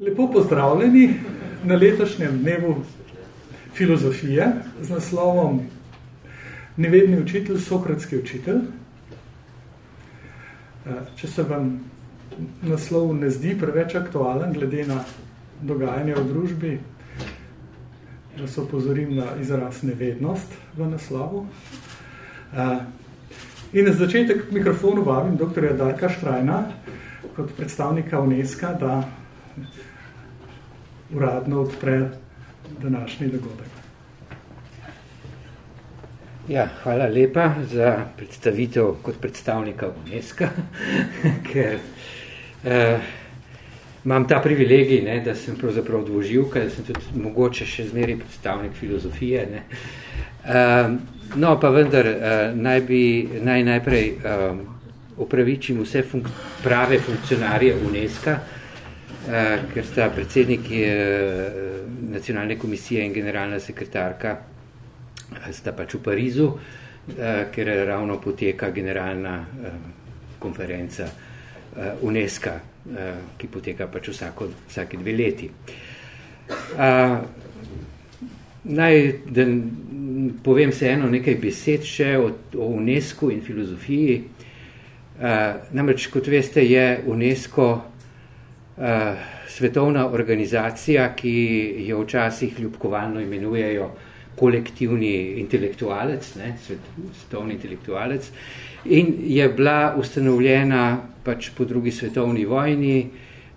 Lepo pozdravljeni na letošnjem dnevu filozofije z naslovom Nevedni učitelj, Sokratski učitelj. Če se vam naslov ne zdi preveč aktualen, glede na dogajanje v družbi, da se opozorim na izraz nevednost v naslovu. In na začetek mikrofonu vabim dr. Darka Štrajna kot predstavnika UNESCO, da uradno odpre današnji dogodek. Ja, hvala lepa za predstavitev kot predstavnika UNESCO, ker eh, imam ta privilegij, ne, da sem pravzaprav dvoživka, da sem tudi mogoče še zmeri predstavnik filozofije. Ne. Eh, no, pa vendar eh, naj, bi, naj najprej eh, upravičim vse funk prave funkcionarje UNESCO, Eh, ker sta predsednik eh, nacionalne komisije in generalna sekretarka eh, sta pač v Parizu, ker ravno poteka generalna konferenca UNESCO, ki poteka pač vsako, vsake dve leti. Naj da povem se eno nekaj besed še o, o UNESCO in filozofiji. Namreč, kot veste, je UNESCO Eh, svetovna organizacija, ki jo včasih ljubkovalno imenujejo kolektivni intelektualec, ne, svetovni intelektualec, in je bila ustanovljena pač po drugi svetovni vojni,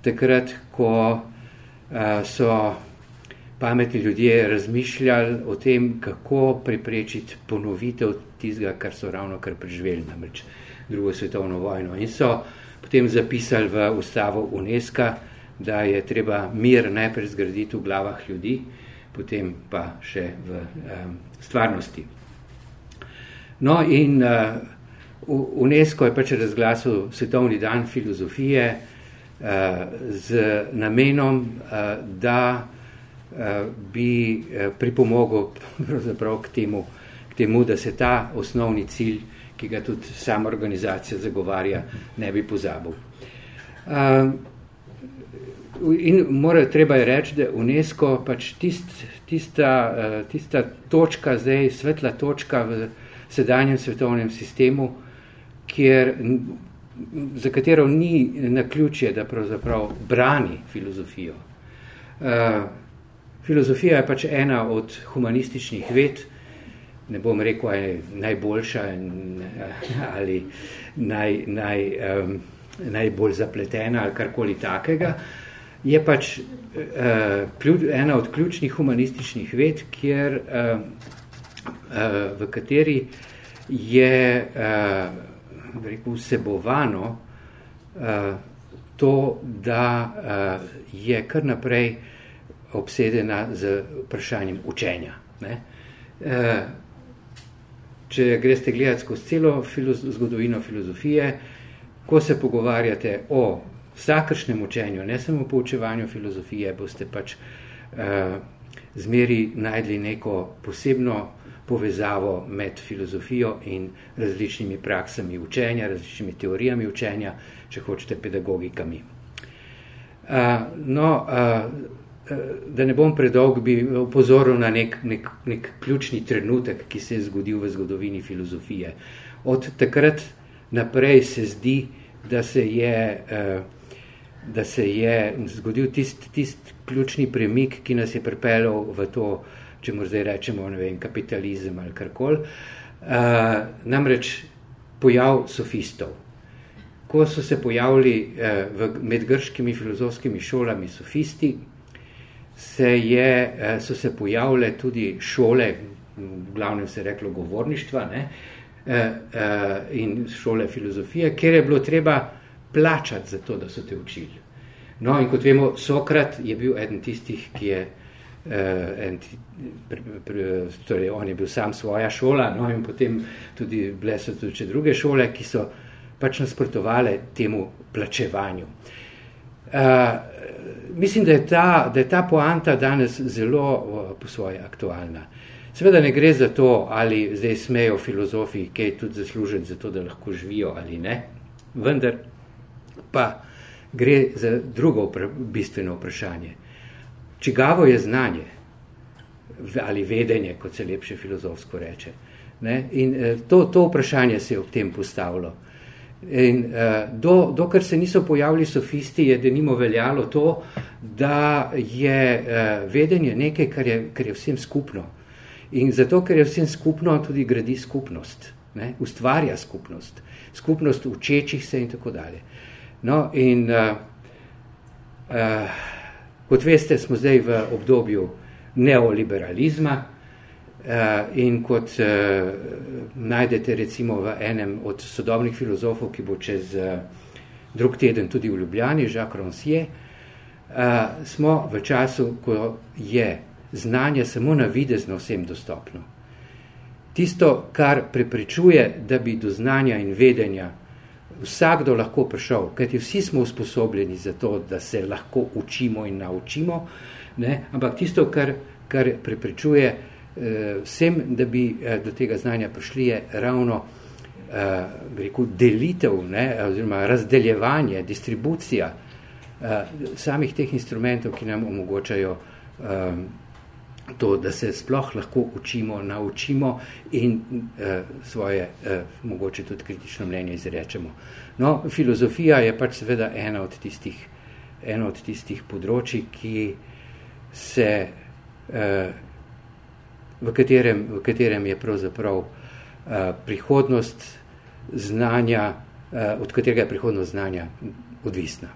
takrat, ko uh, so pametni ljudje razmišljali o tem, kako preprečiti ponovitev tistega, kar so ravno kar preživeli, namreč drugo svetovno vojno. In so uh, potem zapisali v ustavo UNESCO, da je treba mir najprej zgraditi v glavah ljudi, potem pa še v um, stvarnosti. No in uh, UNESCO je pač razglasil svetovni dan filozofije uh, z namenom, uh, da uh, bi pripomogel k temu, k temu, da se ta osnovni cilj ki ga tudi sama organizacija zagovarja, ne bi pozabil. In mora, treba je reči, da UNESCO pač tist, tista, tista točka, zdaj svetla točka v sedanjem svetovnem sistemu, kjer, za katero ni na ključje, da pravzaprav brani filozofijo. Uh, filozofija je pač ena od humanističnih ved, ne bom rekel, je najboljša ali naj, naj, um, najbolj zapletena ali karkoli takega, je pač uh, ena od ključnih humanističnih ved, kjer, uh, uh, v kateri je uh, rekel, vsebovano uh, to, da uh, je kar naprej obsedena z vprašanjem učenja. Ne? Uh, če greste gledati skozi celo filozo zgodovino filozofije, ko se pogovarjate o vsakršnem učenju, ne samo poučevanju filozofije, boste pač uh, zmeri najdli neko posebno povezavo med filozofijo in različnimi praksami učenja, različnimi teorijami učenja, če hočete pedagogikami. Uh, no, uh, Eh, da ne bom predolg, bi upozoril na nek, nek, nek ključni trenutek, ki se je zgodil v zgodovini filozofije. Od takrat naprej se zdi, da se je, eh, da se je zgodil tist, tist ključni premik, ki nas je pripeljal v to, če mu zdaj rečemo, vem, kapitalizem ali karkoli. Eh, namreč pojav sofistov. Ko so se pojavili med grškimi filozofskimi šolami sofisti, se je, eh, so se pojavile tudi šole, v glavnem se je reklo govorništva ne, eh, eh, in šole filozofije, kjer je bilo treba plačati za to, da so te učili. No, in kot vemo, Sokrat je bil eden tistih, ki je, en, torej on je bil sam svoja šola, no, in potem tudi bile so tudi druge šole, ki so pač nasprotovale temu plačevanju. Uh, mislim, da je, ta, da je ta poanta danes zelo po svoje aktualna. Seveda ne gre za to, ali zdaj smejo filozofi kaj tudi zaslužiti za to, da lahko živijo ali ne, vendar pa gre za drugo bistveno vprašanje. Čigavo je znanje ali vedenje, kot se lepše filozofsko reče. Ne? In eh, to, to vprašanje se je ob tem postavilo. In uh, do, dokler se niso pojavili sofisti, je denimo veljalo to, da je uh, vedenje nekaj, kar je, kar je vsem skupno. In zato, ker je vsem skupno, tudi gradi skupnost, ne? ustvarja skupnost, skupnost učečih se in tako dalje. No, in uh, uh, kot veste, smo zdaj v obdobju neoliberalizma, in kot uh, najdete recimo v enem od sodobnih filozofov, ki bo čez uh, drug teden tudi v Ljubljani, Jacques Rancière, uh, smo v času, ko je znanje samo navidezno vsem dostopno. Tisto, kar preprečuje, da bi do znanja in vedenja vsakdo lahko prišel, kajti vsi smo usposobljeni za to, da se lahko učimo in naučimo, ne? ampak tisto, kar, kar preprečuje, Eh, vsem, da bi eh, do tega znanja prišli, je ravno eh, rekel, delitev ne, oziroma razdeljevanje, distribucija samih teh instrumentov, ki nam omogočajo to, da se sploh lahko učimo, naučimo in svoje mogoče tudi kritično mnenje izrečemo. No, filozofija je pač seveda ena od tistih, ena od tistih področji, ki se v katerem, v katerem je pravzaprav uh, prihodnost znanja, uh, od katerega je prihodnost znanja odvisna.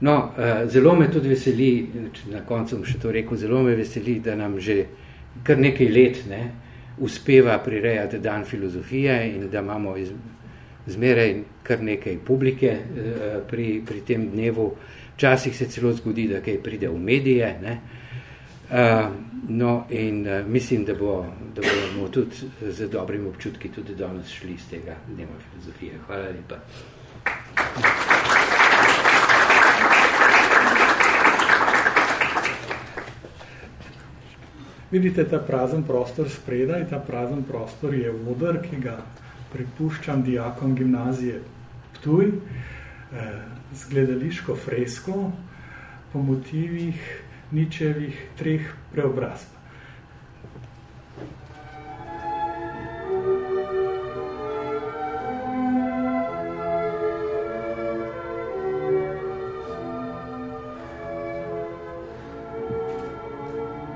No, uh, zelo me tudi veseli, na koncu še to rekel, zelo me veseli, da nam že kar nekaj let ne, uspeva prirejati dan filozofije in da imamo iz, zmeraj kar nekaj publike uh, pri, pri tem dnevu. Včasih se celo zgodi, da kaj pride v medije, ne, Uh, no, in uh, mislim, da, bo, da bomo tudi z dobrimi občutki tudi danes šli iz tega dneva filozofije. Hvala lepa. Vidite ta prazen prostor spredaj, ta prazen prostor je vodar, ki ga pripuščam dijakom gimnazije Ptuj, eh, z gledališko fresko po motivih Ničevih treh preobrazb.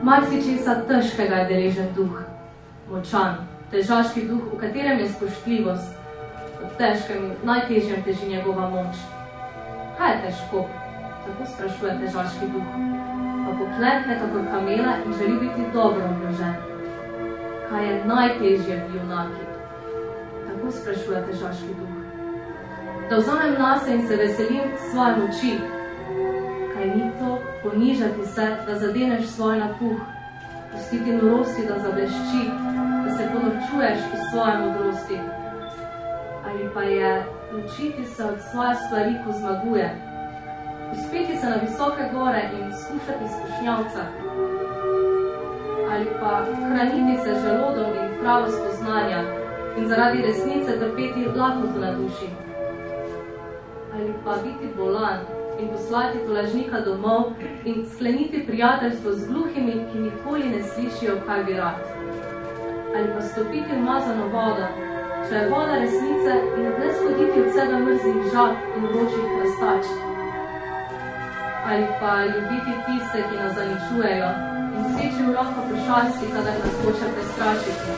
Marsi česa težkega je deležen duh, močan, težaški duh, v katerem je spoštljivost, v težkem najtežjem teži njegova moč. Kaj je težko? Tako sprašuje težaški duh poklekne kakor kamela in želi biti dobro obložen. Kaj je najtežje v junaki? Tako sprašuje težaški duh. Da vzamem nase in se veselim svoje moči. Kaj ni to ponižati se, da zadeneš svoj napuh, pustiti norosti, da zablešči, da se ponorčuješ v svoje modrosti? Ali pa je učiti se od svoje stvari, ko zmaguje, uspeti se na visoke gore in skušati skušnjavca, ali pa hraniti se želodom in pravo spoznanja in zaradi resnice trpeti lakoto na duši, ali pa biti bolan in poslati tolažnika domov in skleniti prijateljstvo z gluhimi, ki nikoli ne slišijo, kaj bi rad, ali pa stopiti v mazano vodo, če je voda resnice in ne shoditi od sebe mrzih žab in vročih krastačk, ali pa ljubiti tiste, ki nas zaničujejo in seči v roko pošasti, kadar nas hoče prestrašiti.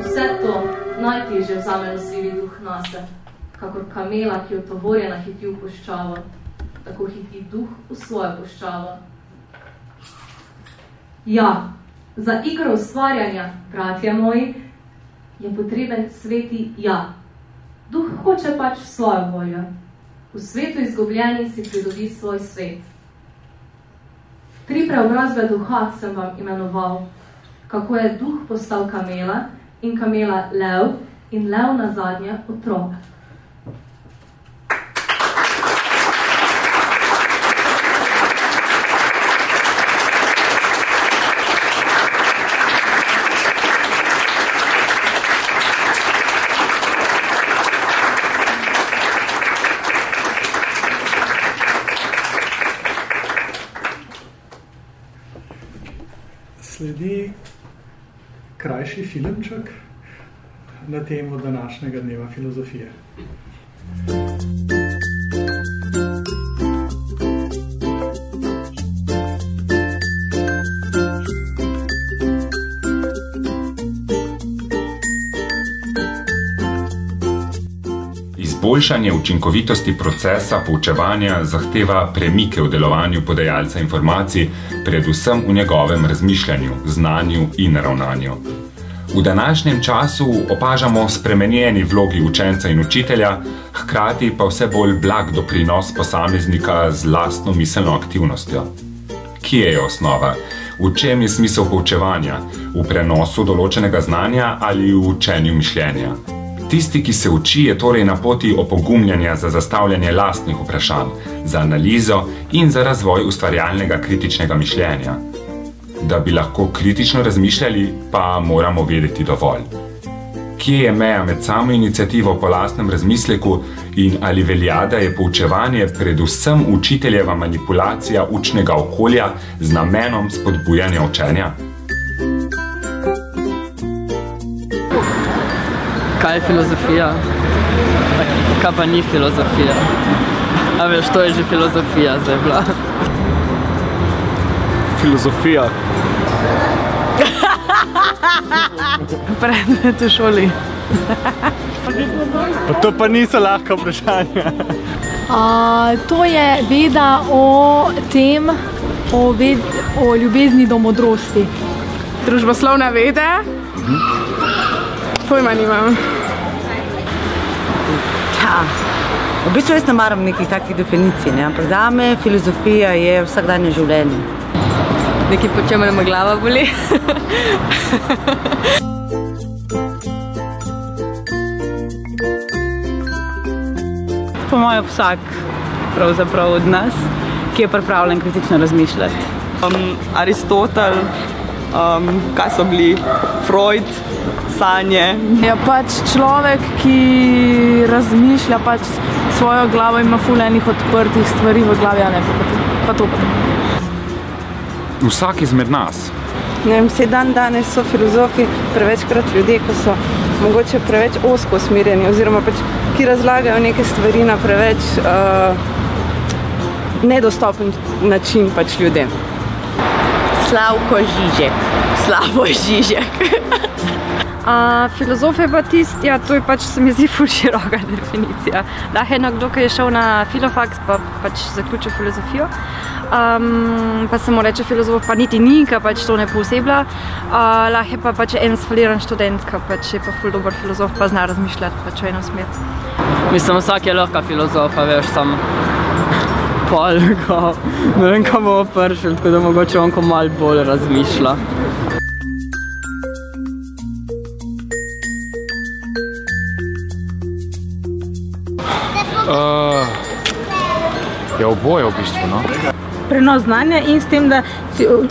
Vse to najtežje vzame nosljivi duh nase, kakor kamela, ki jo tovorje nahiti v poščavo, tako hiti duh v svojo poščavo. Ja, za igro ustvarjanja, bratje moji, je potreben sveti ja. Duh hoče pač svojo voljo. V svetu izgubljeni si pridobi svoj svet. Tri preobrazbe duha sem vam imenoval, kako je duh postal kamela in kamela lev in lev na zadnje otrok. sledi krajši filmček na temo današnjega dneva filozofije. Izboljšanje učinkovitosti procesa poučevanja zahteva premike v delovanju podajalca informacij, predvsem v njegovem razmišljanju, znanju in ravnanju. V današnjem času opažamo spremenjeni vlogi učenca in učitelja, hkrati pa vse bolj blag doprinos posameznika z lastno miselno aktivnostjo. Kje je osnova? V čem je smisel poučevanja? V prenosu določenega znanja ali v učenju mišljenja? Tisti, ki se uči, je torej na poti opogumljanja za zastavljanje lastnih vprašanj, za analizo in za razvoj ustvarjalnega kritičnega mišljenja. Da bi lahko kritično razmišljali, pa moramo vedeti dovolj. Kje je meja med samo inicijativo po lastnem razmisleku in ali velja, da je poučevanje predvsem učiteljeva manipulacija učnega okolja z namenom spodbujanja učenja? kaj je filozofija, kaj pa ni filozofija. A veš, to je že filozofija zdaj bila. Filozofija. Predmet v šoli. Pa to pa niso lahko vprašanja. Uh, to je veda o tem, o, ved, o ljubezni do modrosti. Družboslovne vede? Pojma nimam. Ja. V bistvu jaz ne maram nekih takih definicij, ne? ampak za me filozofija je vsakdanje življenje. Nekaj po čemer me glava boli. po mojem vsak pravzaprav od nas, ki je pripravljen kritično razmišljati. Um, Aristotel, um, kaj so bili, Freud, sanje. Je pač človek, ki razmišlja pač svojo glavo, ima fulejnih odprtih stvari v glavi, a ne pa, pa to. Vsak izmed nas. Ne vem, vse dan danes so filozofi prevečkrat ljudje, ko so mogoče preveč osko usmerjeni oziroma pač, ki razlagajo neke stvari na preveč uh, nedostopen način pač ljudem. Slavko Žižek. Slavo Žižek. A, filozof je pa tisti, ja, to je pač, se mi zdi, široka definicija. Lahko je nekdo, ki je šel na filofaks, pa pač zaključil filozofijo. Um, pa se mu reče filozof, pa niti ni, ki pač to ne posebla. Uh, lahko je pa pač en sfaliran študent, ki pač je pa ful dober filozof, pa zna razmišljati pač v eno smer. Mislim, vsak je lahko filozof, a veš, sam pol, ko, ne vem, kam bomo prišli, tako da mogoče on ko mal bolj razmišlja. Uh, je oboje v bistvu. No? Prenos znanja in s tem, da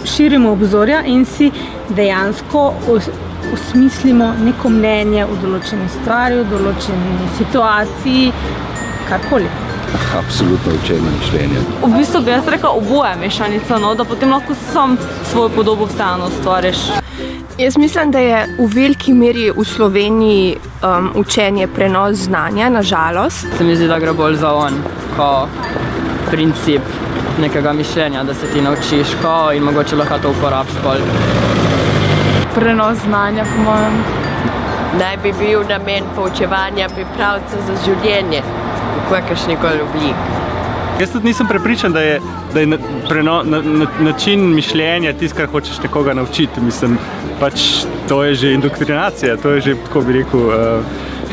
širimo obzorja in si dejansko osmislimo neko mnenje v določeni stvari, v določeni situaciji, karkoli. Absolutno učenje mišljenja. V bistvu bi jaz rekel oboje mešanica, no, da potem lahko sam svojo podobo vseeno stvariš. Jaz mislim, da je v veliki meri v Sloveniji um, učenje prenos znanja, nažalost. Se mi zdi, da gre bolj za on, ko princip nekega mišljenja, da se ti naučiš, ko in mogoče lahko to uporabiš bolj. Prenos znanja, po mojem. Naj bi bil namen poučevanja pripravca za življenje v kakršni koli obliki. Jaz tudi nisem prepričan, da je, da je preno, na, na, način mišljenja tisto, kar hočeš nekoga naučiti. Mislim, pač to je že indoktrinacija, to je že, tako bi rekel, uh,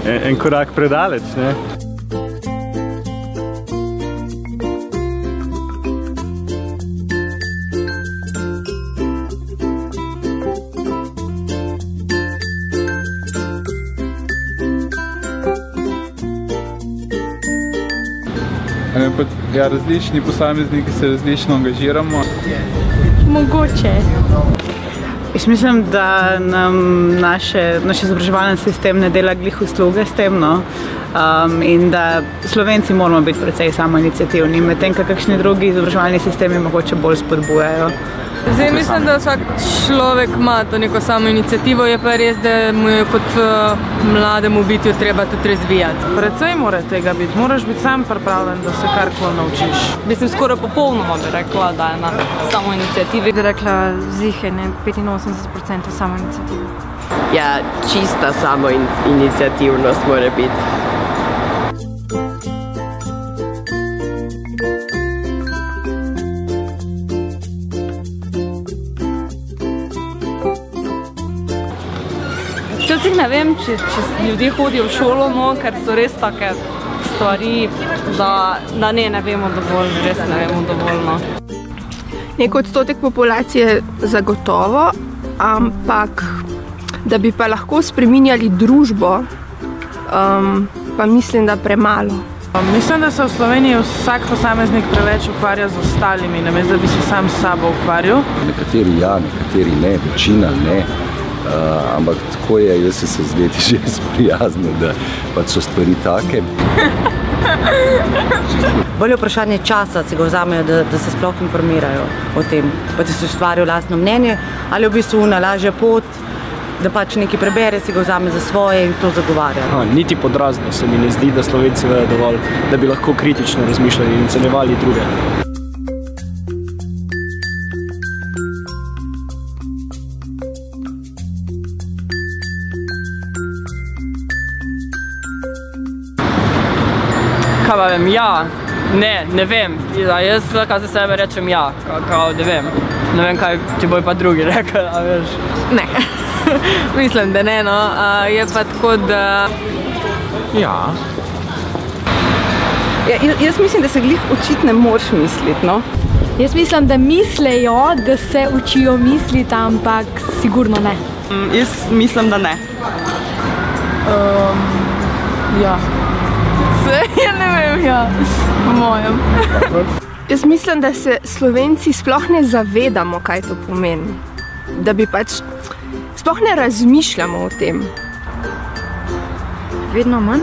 en, en korak predaleč. Ne? Ja, različni posamezniki se različno angažiramo. Mogoče. Jaz mislim, da nam naše, naš izobraževalni sistem ne dela glih usluge s tem. No? Um, in da Slovenci moramo biti precej samo inicijativni, medtem ko kakšni drugi izobraževalni sistemi mogoče bolj spodbujajo Zdaj mislim, da vsak človek ima to neko samo inicijativo, je pa res, da mu je kot uh, mlademu bitju treba tudi razvijati. Predvsej mora tega biti, moraš biti sam pripravljen, da se karkoli naučiš. Mislim, skoraj popolnoma bi rekla, da je na samo inicijativi. Bi rekla, zihe, ne 85% samo inicijative. Ja, čista samo in, inicijativnost mora biti. Ne vem, če, če ljudje hodijo v šolo, no, ker so res take stvari, da, da ne, ne vemo dovolj, res ne vemo dovolj. No. Nek odstotek populacije zagotovo, ampak da bi pa lahko spreminjali družbo, um, pa mislim, da premalo. Mislim, da se v Sloveniji vsak posameznik preveč ukvarja z ostalimi, namesto da bi se sam s sabo ukvarjal. Nekateri ja, nekateri ne, večina ne. Uh, ampak tako je, jaz se zdaj že sprijaznil, da pač so stvari take. Bolje je vprašanje časa, si ga vzamejo, da, da se sploh informirajo o tem, pa da si ustvarijo lastno mnenje, ali v bistvu nalaže pot, da pač nekaj prebere, si ga vzame za svoje in to zagovarja. Ha, niti podrazno se mi ne zdi, da Slovenci vejo dovolj, da bi lahko kritično razmišljali in ocenjevali druge. Ja, ne, ne vem. Ja, jaz lahko za sebe rečem ja, kao, ne vem. Ne vem, kaj ti bojo pa drugi rekli, a veš. Ne, mislim, da ne, no. Uh, je pa tako, da... Ja. Ja, jaz- mislim, da se glih učiti ne moreš misliti. No? Jaz mislim, da mislijo, da se učijo misliti, ampak sigurno ne. Mm, Jaz mislim, da ne. Um, ja. Se, ja ne vem, ja, po mojem. Jaz mislim, da se Slovenci sploh ne zavedamo, kaj to pomeni. Da bi pač sploh ne razmišljamo o tem. Vedno manj.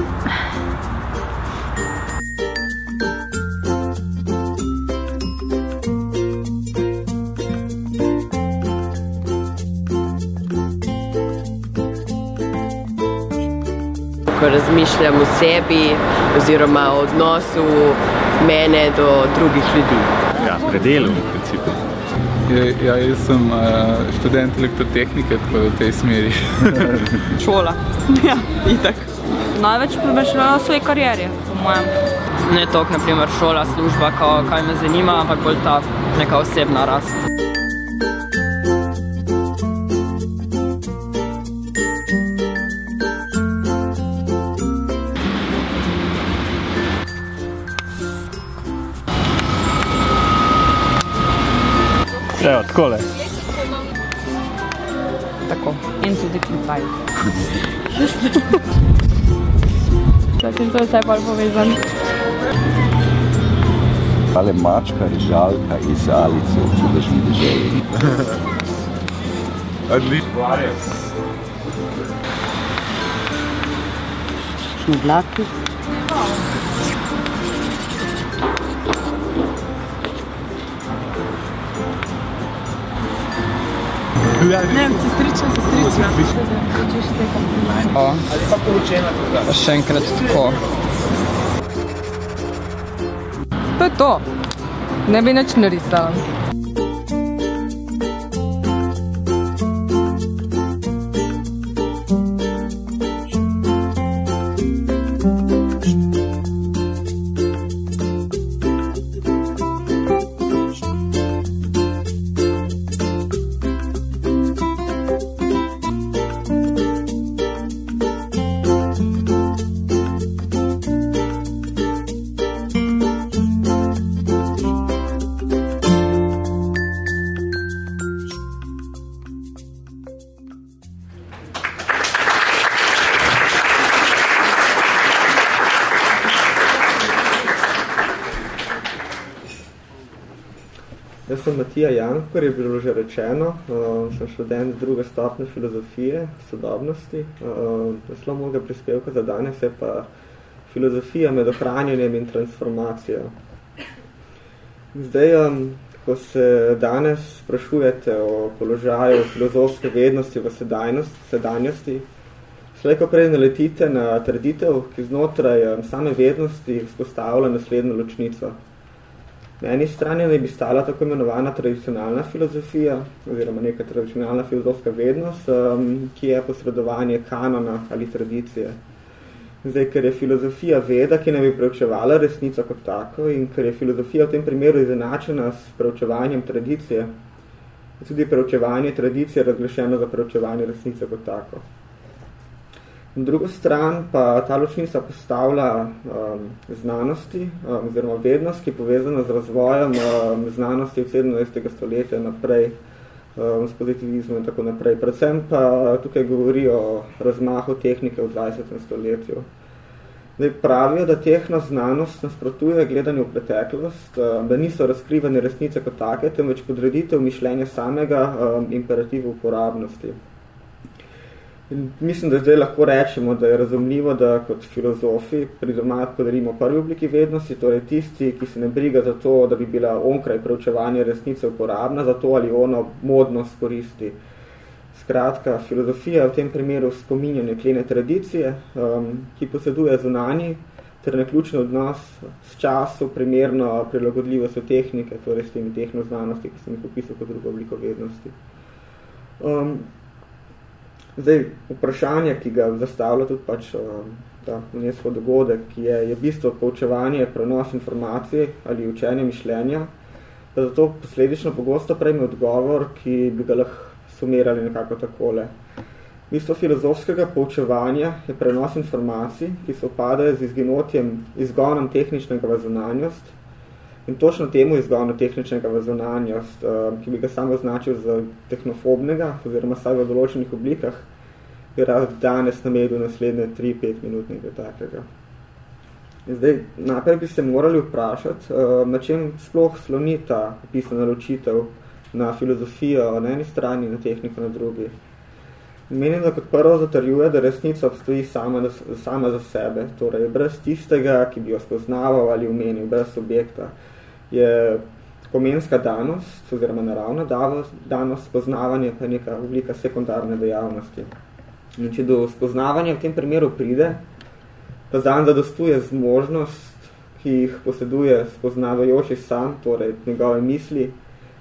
Ko razmišljam o sebi oziroma o odnosu mene do drugih ljudi. Ja, predelu v principu. Ja, ja, jaz sem uh, študent elektrotehnike, tako da v tej smeri. Šola. Ja, itak. Največ premešljala v svoji karieri, po mojem. Ne toliko, naprimer, šola, služba, kao, kaj me zanima, ampak bolj ta neka osebna rast. Takole. Tako. In tudi klicaj. Začem to vse bolj povezan. Ale mačka, režalka iz Alice v čudežni deželi. Odlično. Oblaki. Ne, sestrična, sestrična. O, pa še enkrat tako. To je to. Ne bi nič narisala. Sem Matija Jankor, je bilo že rečeno, uh, sem študent druge stopne filozofije sodobnosti. Uh, naslov mojega prispevka za danes je pa filozofija med ohranjanjem in transformacijo. Zdaj, um, ko se danes sprašujete o položaju filozofske vednosti v sedajnost, sedanjosti, slejko prej naletite na trditev, ki znotraj same vednosti vzpostavlja naslednjo ločnico. Na eni strani naj bi stala tako imenovana tradicionalna filozofija, oziroma neka tradicionalna filozofska vednost, um, ki je posredovanje kanona ali tradicije. Zdaj, ker je filozofija veda, ki ne bi preučevala resnico kot tako in ker je filozofija v tem primeru izenačena s preučevanjem tradicije, je tudi preučevanje tradicije razglašeno za preučevanje resnice kot tako. Na drugo stran pa ta ločnica postavlja um, znanosti, um, oziroma vednost, ki je povezana z razvojem um, znanosti v 17. stoletja naprej, um, s pozitivizmom in tako naprej. Predvsem pa tukaj govori o razmahu tehnike v 20. stoletju. Zdaj pravijo, da tehno znanost nasprotuje gledanju v preteklost, um, da niso razkrivane resnice kot take, temveč podreditev mišljenja samega um, imperativu uporabnosti. In mislim, da zdaj lahko rečemo, da je razumljivo, da kot filozofi pri doma podarimo prvi obliki vednosti, torej tisti, ki se ne briga za to, da bi bila onkraj preučevanja resnice uporabna, za to ali ono modnost koristi. Skratka, filozofija v tem primeru spominjanje klene tradicije, um, ki poseduje zunani ter naključni odnos s času, primerno prilagodljivostjo tehnike, torej s temi tehnoznanosti, ki sem jih opisal kot drugo obliko vednosti. Um, Zdaj, vprašanje, ki ga zastavlja tudi pač um, ta UNESCO dogodek, ki je, je bistvo poučevanje, prenos informacij ali učenje mišljenja, pa zato posledično pogosto prejme odgovor, ki bi ga lahko sumirali nekako takole. Bistvo filozofskega poučevanja je prenos informacij, ki se upadajo z izginotjem, izgonom tehničnega v zunanjost in točno temu izgonu tehničnega v zunanjost, um, ki bi ga samo označil za tehnofobnega, oziroma saj v določenih oblikah, bi rad danes namedil naslednje 3-5 minut nekaj takega. Zdaj, najprej bi se morali vprašati, um, na čem sploh sloni ta opisana ločitev na filozofijo na eni strani in na tehniko na drugi. Menim, da kot prvo zatrjuje, da resnica obstoji sama, sama za sebe, torej brez tistega, ki bi jo spoznaval ali umenil, brez subjekta je pomenska danost, oziroma naravna danost, spoznavanje pa je neka oblika sekundarne dejavnosti. In če do spoznavanja v tem primeru pride, pa zanj zadostuje zmožnost, ki jih poseduje spoznavajoči sam, torej njegove misli,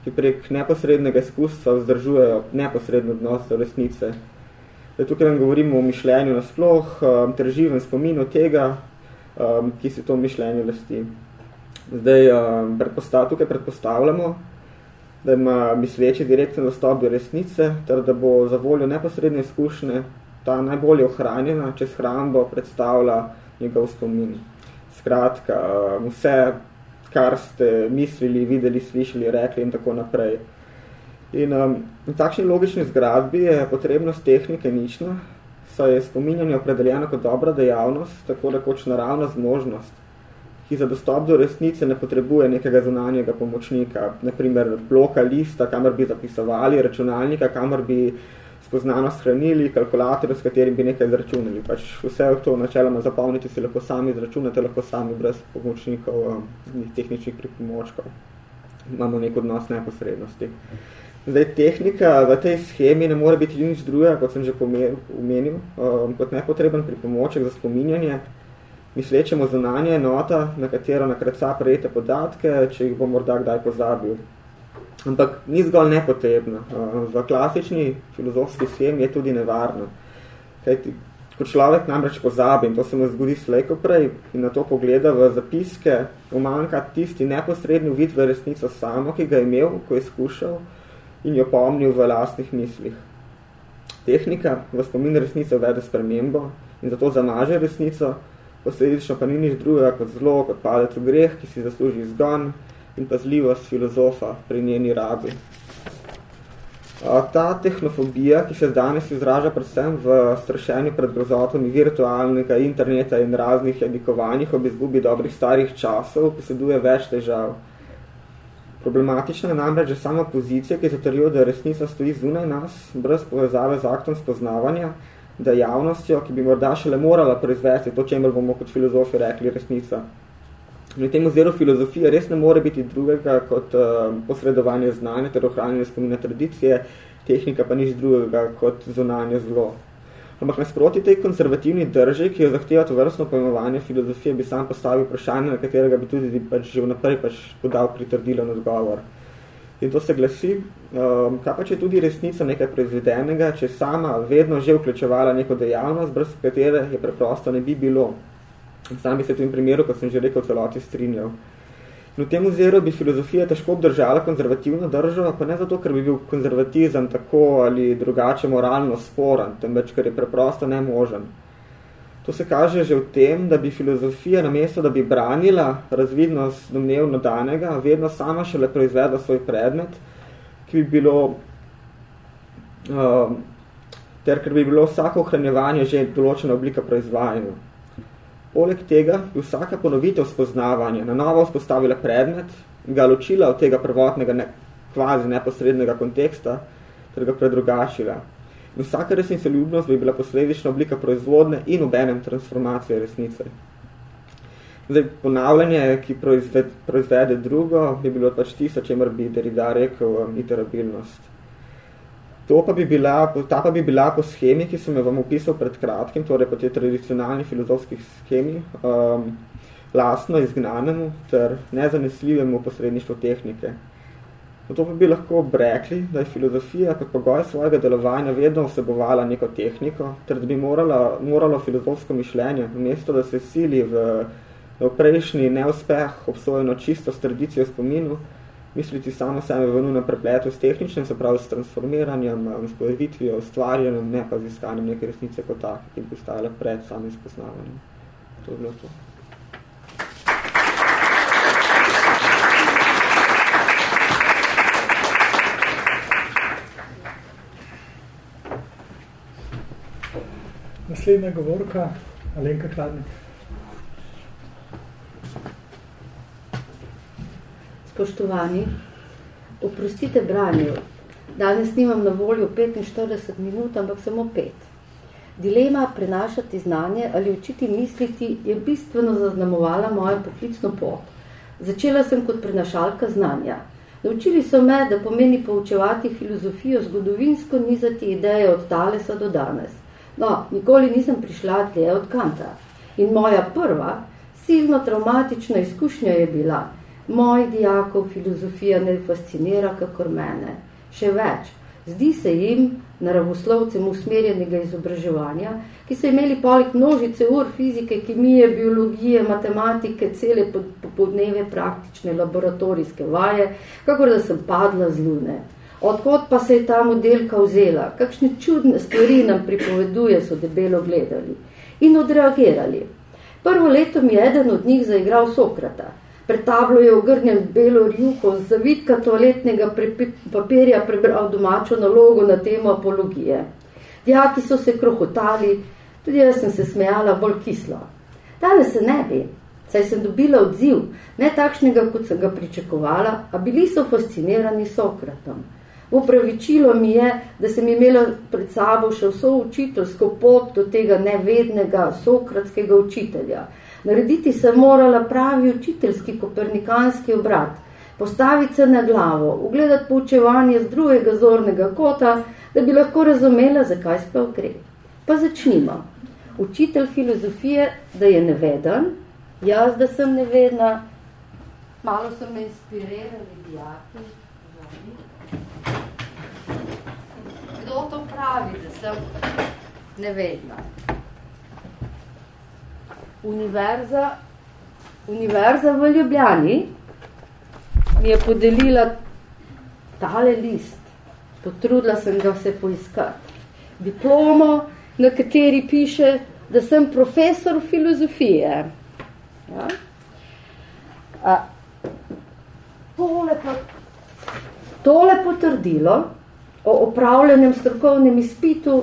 ki prek neposrednega izkustva vzdržujejo neposredno odnos do resnice. Da tukaj vam govorimo o mišljenju nasploh, um, ter živem spominu tega, um, ki se to mišljenje lasti. Zdaj, um, predpostav, tukaj predpostavljamo, da ima misleči direktno dostop do resnice, ter da bo za voljo neposredne izkušnje ta najbolje ohranjena, če shrambo predstavlja njegov spomin. Skratka, um, vse, kar ste mislili, videli, slišali, rekli in tako naprej. In um, v takšni logični zgradbi je potrebnost tehnike nična, saj je spominjanje opredeljeno kot dobra dejavnost, tako da koč naravna zmožnost, ki za dostop do resnice ne potrebuje nekega zunanjega pomočnika, naprimer bloka lista, kamor bi zapisovali, računalnika, kamor bi spoznano shranili, kalkulator, s katerim bi nekaj izračunali. Pač vse to načeloma zapolniti si lahko sami izračunate, lahko sami brez pomočnikov, um, tehničnih pripomočkov. Imamo nek odnos neposrednosti. Zdaj, tehnika v tej schemi ne more biti nič drugega, kot sem že omenil, um, kot nepotreben pripomoček za spominjanje, mislečemo zunanje enota, na katero nakreca prejete podatke, če jih bo morda kdaj pozabil. Ampak ni zgolj nepotrebno. V klasični filozofski schem je tudi nevarno. Kajti, ko človek namreč pozabi, in to se mu zgodi slejko prej, in na to pogleda v zapiske, umanjka tisti neposredni vid v resnico samo, ki ga je imel, ko je skušal in jo pomnil v lastnih mislih. Tehnika v spomin resnice uvede spremembo in zato zamaže resnico, posledično pa ni nič drugega kot zlo, kot padec v greh, ki si zasluži izgon in pazljivost filozofa pri njeni rabi. Ta tehnofobija, ki se danes izraža predvsem v strašenju pred grozotami virtualnega interneta in raznih jadikovanjih ob izgubi dobrih starih časov, poseduje več težav. Problematična je namreč že sama pozicija, ki zatrjuje, da resnica stoji zunaj nas, brez povezave z aktom spoznavanja, dejavnostjo, ki bi morda šele morala proizvesti to, čemer bomo kot filozofi rekli resnica. Na tem oziru filozofija res ne more biti drugega kot uh, posredovanje znanja ter ohranjanje spomina tradicije, tehnika pa nič drugega kot zunanje zlo. Ampak nasproti tej konzervativni drži, ki jo zahteva to vrstno pojmovanje filozofije, bi sam postavil vprašanje, na katerega bi tudi pač že vnaprej pač podal pritrdilen odgovor. In to se glasi, um, kaj pa če tudi resnica nekaj proizvedenega, če sama vedno že vključevala neko dejavnost, brez katere je preprosto ne bi bilo. Sam bi se v tem primeru, kot sem že rekel, celoti strinjal. In v tem oziru bi filozofija težko obdržala konzervativno držo, pa ne zato, ker bi bil konzervatizem tako ali drugače moralno sporen, temveč, ker je preprosto nemožen. To se kaže že v tem, da bi filozofija namesto, da bi branila razvidnost domnevno danega, vedno sama šele proizvedla svoj predmet, ki bi bilo, uh, ter ker bi bilo vsako ohranjevanje že določena oblika proizvajanja. Poleg tega bi vsaka ponovitev spoznavanja na novo vzpostavila predmet, ga ločila od tega prvotnega ne, kvazi neposrednega konteksta, ter ga predrugačila. Vsaka resnicoljubnost bi bila posledična oblika proizvodne in obenem transformacije resnice. Zdaj, ponavljanje, ki proizvede, proizvede drugo, bi bilo pač tisto, čemer bi Derrida rekel um, iterabilnost. To pa bi bila, ta pa bi bila po schemi, ki sem jo vam opisal pred kratkim, torej po tej tradicionalni filozofski schemi, um, lastno izgnanemu ter nezanesljivemu posredništvu tehnike. To pa bi lahko rekli, da je filozofija kot pogoj svojega delovanja vedno vsebovala neko tehniko, ter da bi morala, moralo filozofsko mišljenje, vmesto da se sili v, v prejšnji neuspeh obsojeno čisto s tradicijo spominu, misliti samo sebe v nunem prepletu s tehničnim, se pravi s transformiranjem, s pojavitvijo, ustvarjanjem, ne pa z iskanjem neke resnice kot take, ki bi stajala pred samim spoznavanjem. To je bilo to. Naslednja govorka, Alenka Kladnik. Spoštovani, oprostite branju. Danes nimam na voljo 45 minut, ampak samo 5. Dilema prenašati znanje ali učiti misliti je bistveno zaznamovala mojo poklicno pot. Začela sem kot prenašalka znanja. Naučili so me, da pomeni poučevati filozofijo zgodovinsko nizati ideje od talesa do danes. No, nikoli nisem prišla tle od Kanta. In moja prva, silno traumatična izkušnja je bila – Moj dijakov filozofija ne fascinira, kakor mene. Še več, zdi se jim, naravoslovcem usmerjenega izobraževanja, ki so imeli poleg množice ur fizike, kemije, biologije, matematike, cele popodneve praktične laboratorijske vaje, kakor da sem padla z lune. Odkot pa se je ta modelka vzela? Kakšne čudne stvari nam pripoveduje, so debelo gledali in odreagirali. Prvo leto mi je eden od njih zaigral Sokrata. Pred tablo je ogrnjen belo rjuho, z zavitka toaletnega papirja prebral domačo nalogo na temo apologije. Dijaki so se krohotali, tudi jaz sem se smejala bolj kislo. Danes se ne bi, saj sem dobila odziv, ne takšnega, kot sem ga pričakovala, a bili so fascinirani Sokratom. Upravičilo mi je, da sem imela pred sabo še vso učiteljsko pot do tega nevednega sokratskega učitelja – Narediti se morala pravi učiteljski kopernikanski obrat, postaviti se na glavo, ugledati poučevanje z drugega zornega kota, da bi lahko razumela, zakaj sploh gre. Pa začnimo. Učitelj filozofije, da je neveden, jaz, da sem nevedna, malo so me inspirirali dijaki. Kdo to pravi, da sem nevedna? univerza, univerza v Ljubljani mi je podelila tale list. Potrudila sem ga vse poiskati. Diplomo, na kateri piše, da sem profesor filozofije. Ja? A, tole, pa, tole potrdilo o opravljenem strokovnem izpitu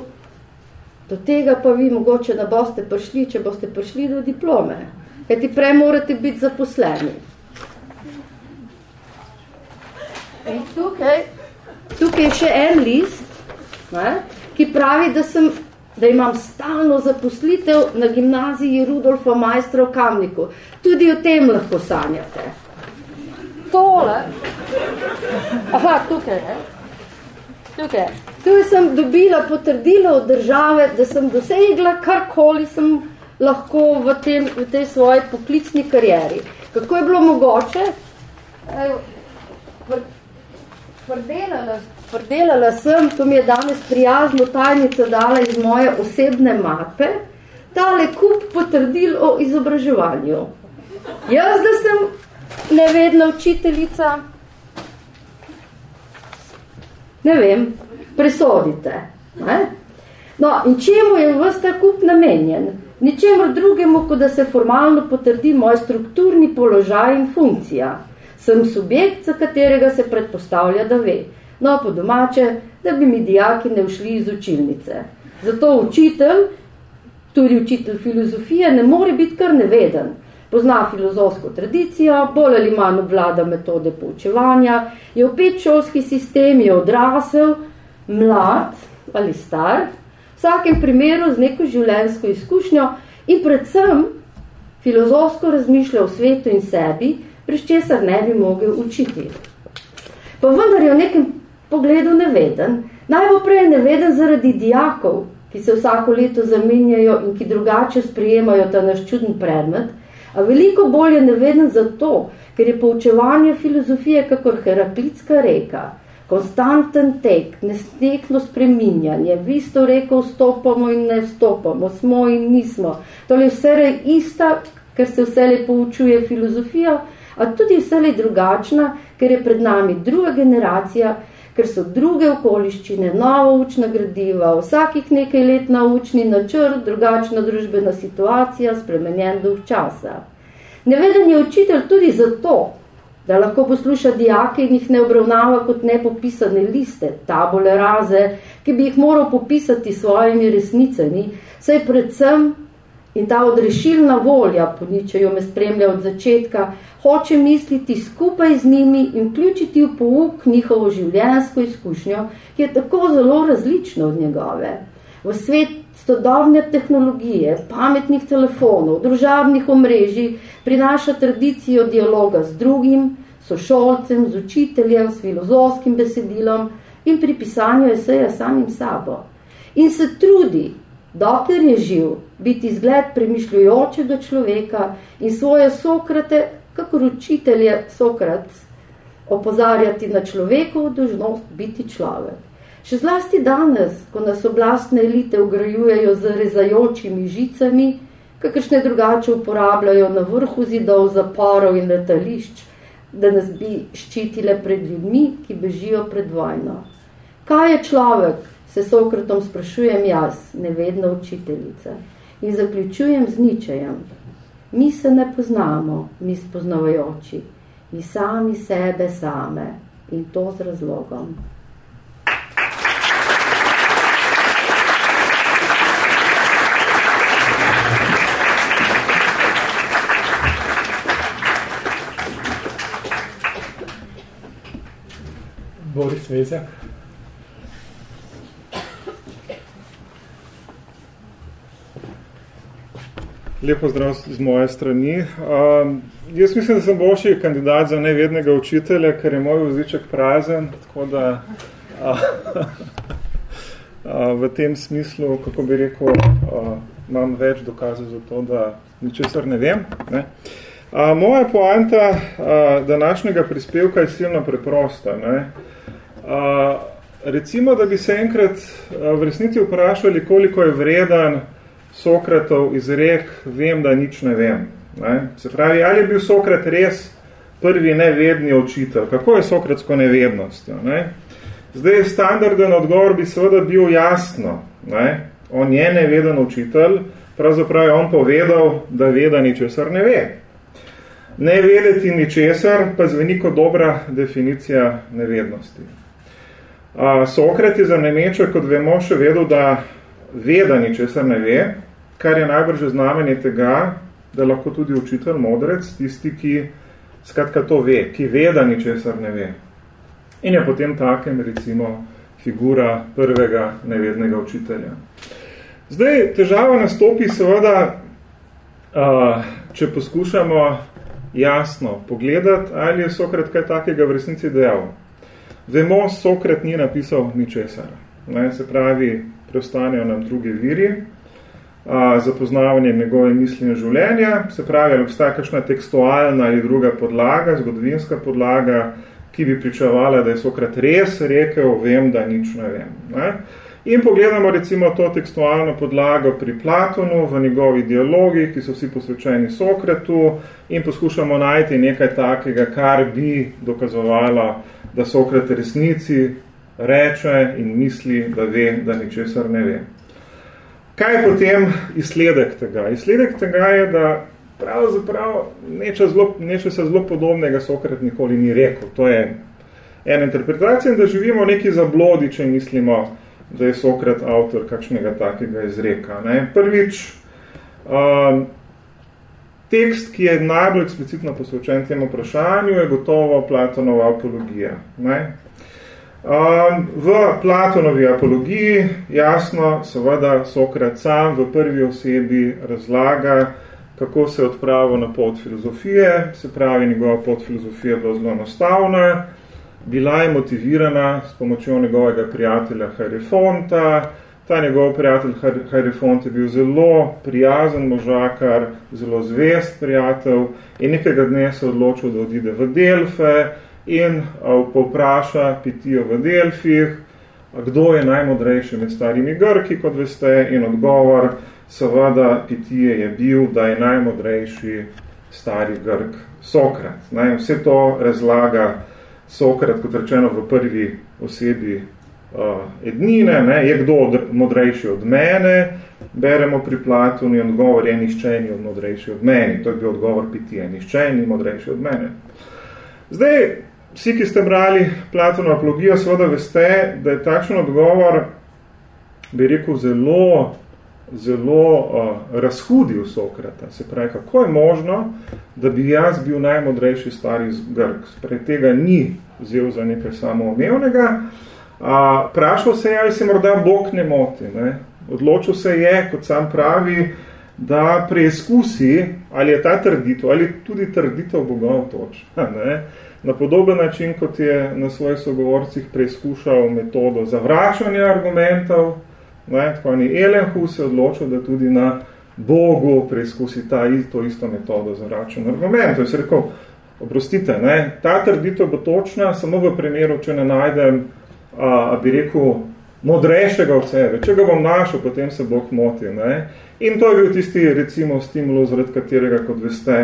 Do tega pa vi mogoče ne boste prišli, če boste prišli do diplome. Ker ti prej morate biti zaposleni. In tukaj, tukaj je še en list, ne, ki pravi, da sem da imam stalno zaposlitev na gimnaziji Rudolfa Majstra v Kamniku. Tudi o tem lahko sanjate. Tole. Aha, tukaj, ne? Tukaj. Tu sem dobila potrdilo od države, da sem dosegla karkoli sem lahko v, tem, v tej svoji poklicni karieri. Kako je bilo mogoče? Evo, Tvrdelala, tvrdelala sem, to mi je danes prijazno tajnica dala iz moje osebne mape, tale kup potrdil o izobraževanju. Jaz, da sem nevedna učiteljica, ne vem, presodite. Ne? No, in čemu je vse ta kup namenjen? Ničemu drugemu, kot da se formalno potrdi moj strukturni položaj in funkcija sem subjekt, za katerega se predpostavlja, da ve. No, po domače, da bi mi dijaki ne ušli iz učilnice. Zato učitelj, tudi učitelj filozofije, ne more biti kar neveden. Pozna filozofsko tradicijo, bolj ali manj obvlada metode poučevanja, je v petšolski sistem, je odrasel, mlad ali star, v vsakem primeru z neko življenjsko izkušnjo in predvsem filozofsko razmišlja o svetu in sebi, pri česar ne bi mogel učiti. Pa vendar je v nekem pogledu neveden. Najbolj prej neveden zaradi dijakov, ki se vsako leto zamenjajo in ki drugače sprijemajo ta naš čuden predmet, a veliko bolj je neveden zato, ker je poučevanje filozofije kakor heraklitska reka, konstanten tek, nestekno spreminjanje, v isto reko vstopamo in ne vstopamo, smo in nismo. To je vse ista, ker se vse poučuje filozofija, a tudi vselej drugačna, ker je pred nami druga generacija, ker so druge okoliščine, nova učna gradiva, vsakih nekaj let naučni načrt, drugačna družbena situacija, spremenjen duh časa. Neveden je učitelj tudi zato, da lahko posluša dijake in jih ne obravnava kot nepopisane liste, tabole raze, ki bi jih moral popisati svojimi resnicami, saj predvsem in ta odrešilna volja, po ničejo me spremlja od začetka, hoče misliti skupaj z njimi in vključiti v pouk njihovo življenjsko izkušnjo, ki je tako zelo različna od njegove. V svet stodobne tehnologije, pametnih telefonov, družabnih omrežij prinaša tradicijo dialoga z drugim, sošolcem, z učiteljem, s filozofskim besedilom in pri pisanju eseja samim sabo. In se trudi, dokler je živ, biti zgled premišljujočega človeka in svoje Sokrate kakor učitelj je Sokrat opozarjati na človekovo dožnost biti človek. Še zlasti danes, ko nas oblastne elite ugrajujejo z rezajočimi žicami, kakršne drugače uporabljajo na vrhu zidov, zaporov in letališč, da nas bi ščitile pred ljudmi, ki bežijo pred vojno. Kaj je človek, se Sokratom sprašujem jaz, nevedna učiteljica, in zaključujem z ničejem. Mi se ne poznamo, mi spoznavajoči, mi sami sebe same in to z razlogom. Boris Vezjak. Lepo zdrav z moje strani. Um, jaz mislim, da sem boljši kandidat za nevednega učitelja, ker je moj voziček prazen, tako da a, a, v tem smislu, kako bi rekel, a, imam več dokazov za to, da ničesar ne vem. Ne. A, moja poanta a, današnjega prispevka je silno preprosta. Ne. A, recimo, da bi se enkrat a, v resnici vprašali, koliko je vreden Sokratov izrek, vem, da nič ne vem. Ne? Se pravi, ali je bil Sokrat res prvi nevedni učitelj? Kako je Sokratsko nevednost? Ne? Zdaj, standarden odgovor bi seveda bil jasno. Ne? On je neveden učitelj, pravzaprav je on povedal, da ve, da ničesar ne ve. Ne vedeti ničesar pa zveni kot dobra definicija nevednosti. Sokrat je za nemečo, kot vemo, še vedel, da ve, da ničesar ne ve, kar je najbrž znamenje tega, da lahko tudi učitelj modrec, tisti, ki skratka to ve, ki ve, da ničesar ne ve. In je potem takem, recimo, figura prvega nevednega učitelja. Zdaj, težava nastopi seveda, uh, če poskušamo jasno pogledati, ali je Sokrat kaj takega v resnici dejal. Vemo, Sokrat ni napisal ničesar. Ne, se pravi, preostanejo nam druge viri, za poznavanje njegove misli in življenja, se pravi, ali obstaja kakšna tekstualna ali druga podlaga, zgodovinska podlaga, ki bi pričevala, da je Sokrat res rekel, vem, da nič ne vem. Ne. In pogledamo recimo to tekstualno podlago pri Platonu v njegovi dialogi, ki so vsi posvečeni Sokratu in poskušamo najti nekaj takega, kar bi dokazovalo, da Sokrat resnici reče in misli, da ve, da ničesar ne ve. Kaj je potem izsledek tega? Izsledek tega je, da pravzaprav neče, zelo, neče se zelo podobnega Sokrat nikoli ni rekel. To je ena interpretacija, da živimo neki zablodi, če mislimo, da je Sokrat avtor kakšnega takega izreka. Ne? Prvič, um, tekst, ki je najbolj eksplicitno posvečen temu vprašanju, je gotovo Platonova apologija. Ne? Um, v Platonovi apologiji jasno, seveda, Sokrat sam v prvi osebi razlaga, kako se je odpravil na pot filozofije, se pravi, njegova pot filozofije je bila zelo enostavna, bila je motivirana s pomočjo njegovega prijatelja Harifonta, ta njegov prijatelj Harifont je bil zelo prijazen možakar, zelo zvest prijatelj in nekega dne se odločil, da odide v Delfe, in povpraša Pitijo v Delfih, kdo je najmodrejši med starimi Grki, kot veste, in odgovor seveda Pitije je bil, da je najmodrejši stari Grk Sokrat. Naj vse to razlaga Sokrat, kot rečeno v prvi osebi uh, ednine, ne, je kdo od, modrejši od mene, beremo pri Platonu in odgovor je nišče ni od modrejši od meni. To je bil odgovor Pitije, nišče ni modrejši od mene. Zdaj, vsi, ki ste brali Platono apologijo, seveda veste, da je takšen odgovor, bi rekel, zelo, zelo uh, razhudil Sokrata. Se pravi, kako je možno, da bi jaz bil najmodrejši stari Grk. Sprej tega ni vzel za nekaj samoumevnega. Uh, prašal se je, ali se morda Bog ne moti. Ne? Odločil se je, kot sam pravi, da preizkusi, ali je ta trditev, ali tudi trditev bogov točna. Ne? na podoben način, kot je na svojih sogovorcih preizkušal metodo zavračanja argumentov, ne, tako ni Elenhu se odločil, da tudi na Bogu preizkusi ta, to isto metodo zavračanja argumentov. Jaz rekel, oprostite, ne, ta trditev bo točna samo v primeru, če ne najdem, a, a bi rekel, modrejšega od sebe. Če ga bom našel, potem se Bog moti. Ne. In to je bil tisti, recimo, stimulus, zaradi katerega, kot veste,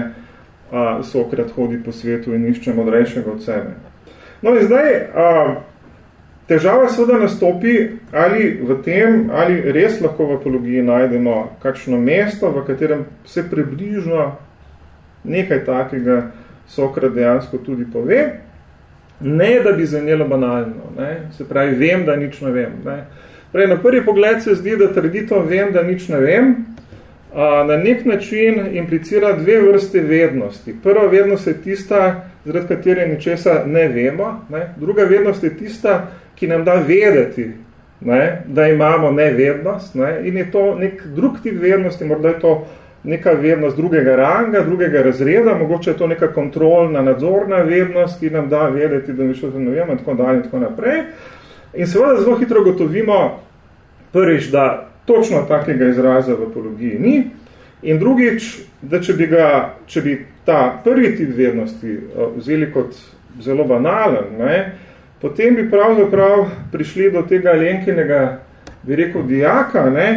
a, Sokrat hodi po svetu in išče modrejšega od sebe. No in zdaj, a, težava seveda nastopi, ali v tem, ali res lahko v apologiji najdemo kakšno mesto, v katerem se približno nekaj takega Sokrat dejansko tudi pove, ne da bi zanjelo banalno, ne? se pravi, vem, da nič ne vem. Ne? Prej, na prvi pogled se zdi, da trdito vem, da nič ne vem, na nek način implicira dve vrste vednosti. Prva vednost je tista, zaradi katere ničesa ne vemo. Ne? Druga vednost je tista, ki nam da vedeti, ne? da imamo nevednost. Ne? In je to nek drug tip vednosti, morda je to neka vednost drugega ranga, drugega razreda, mogoče je to neka kontrolna, nadzorna vednost, ki nam da vedeti, da ničesa ne vemo in tako dalje in tako naprej. In seveda zelo hitro gotovimo prvič, da točno takega izraza v apologiji ni. In drugič, da če bi, ga, če bi ta prvi tip vednosti eh, vzeli kot zelo banalen, ne, potem bi pravzaprav prišli do tega lenkinega, bi rekel, dijaka, ne,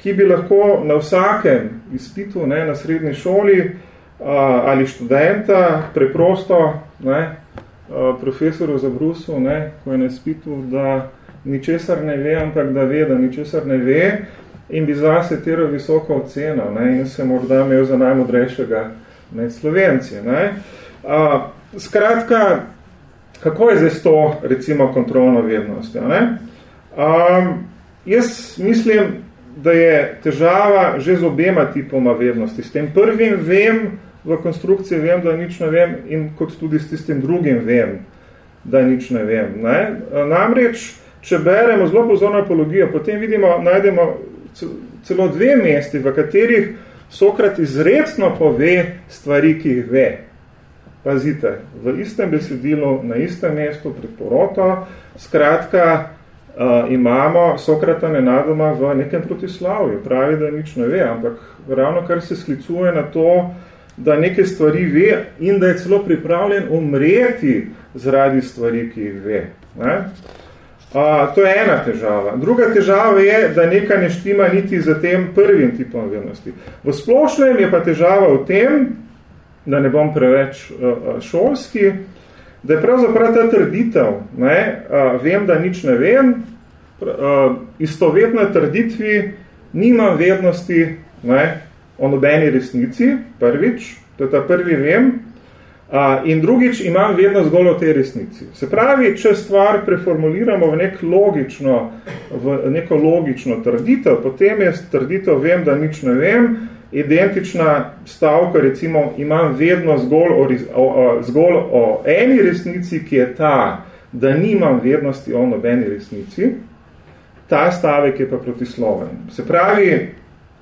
ki bi lahko na vsakem izpitu ne, na srednji šoli a, eh, ali študenta preprosto ne, eh, profesoru za Brusu, ne, ko je na izpitu, da ničesar ne ve, ampak da ve, da ničesar ne ve in bi zase tero visoko oceno ne, in se morda imel za najmodrejšega med Slovenci. Ne. A, skratka, kako je zdaj s to, recimo, kontrolno vednostjo? Ne? A, jaz mislim, da je težava že z obema tipoma vednosti. S tem prvim vem, v konstrukciji vem, da nič ne vem in kot tudi s tistim drugim vem, da nič ne vem. Ne? Namreč, če beremo zelo pozorno apologijo, potem vidimo, najdemo celo dve mesti, v katerih Sokrat izredno pove stvari, ki jih ve. Pazite, v istem besedilu, na istem mestu, pred poroto, skratka, uh, imamo Sokrata nenadoma v nekem protislavju. Pravi, da nič ne ve, ampak ravno kar se sklicuje na to, da neke stvari ve in da je celo pripravljen umreti zaradi stvari, ki jih ve. Ne? A, to je ena težava. Druga težava je, da nekaj ne štima niti za tem prvim tipom vednosti. V splošnem je pa težava v tem, da ne bom preveč uh, šolski, da je pravzaprav ta trditev, ne, uh, vem, da nič ne vem, uh, istovetna trditvi nimam vednosti ne, o nobeni resnici, prvič, to je ta prvi vem, in drugič imam vedno zgolj o tej resnici. Se pravi, če stvar preformuliramo v, nek logično, v neko logično trditev, potem je trditev vem, da nič ne vem, identična stavka, recimo, imam vedno zgolj o, o, o, zgolj o eni resnici, ki je ta, da nimam vednosti o nobeni resnici, ta stavek je pa protisloven. Se pravi,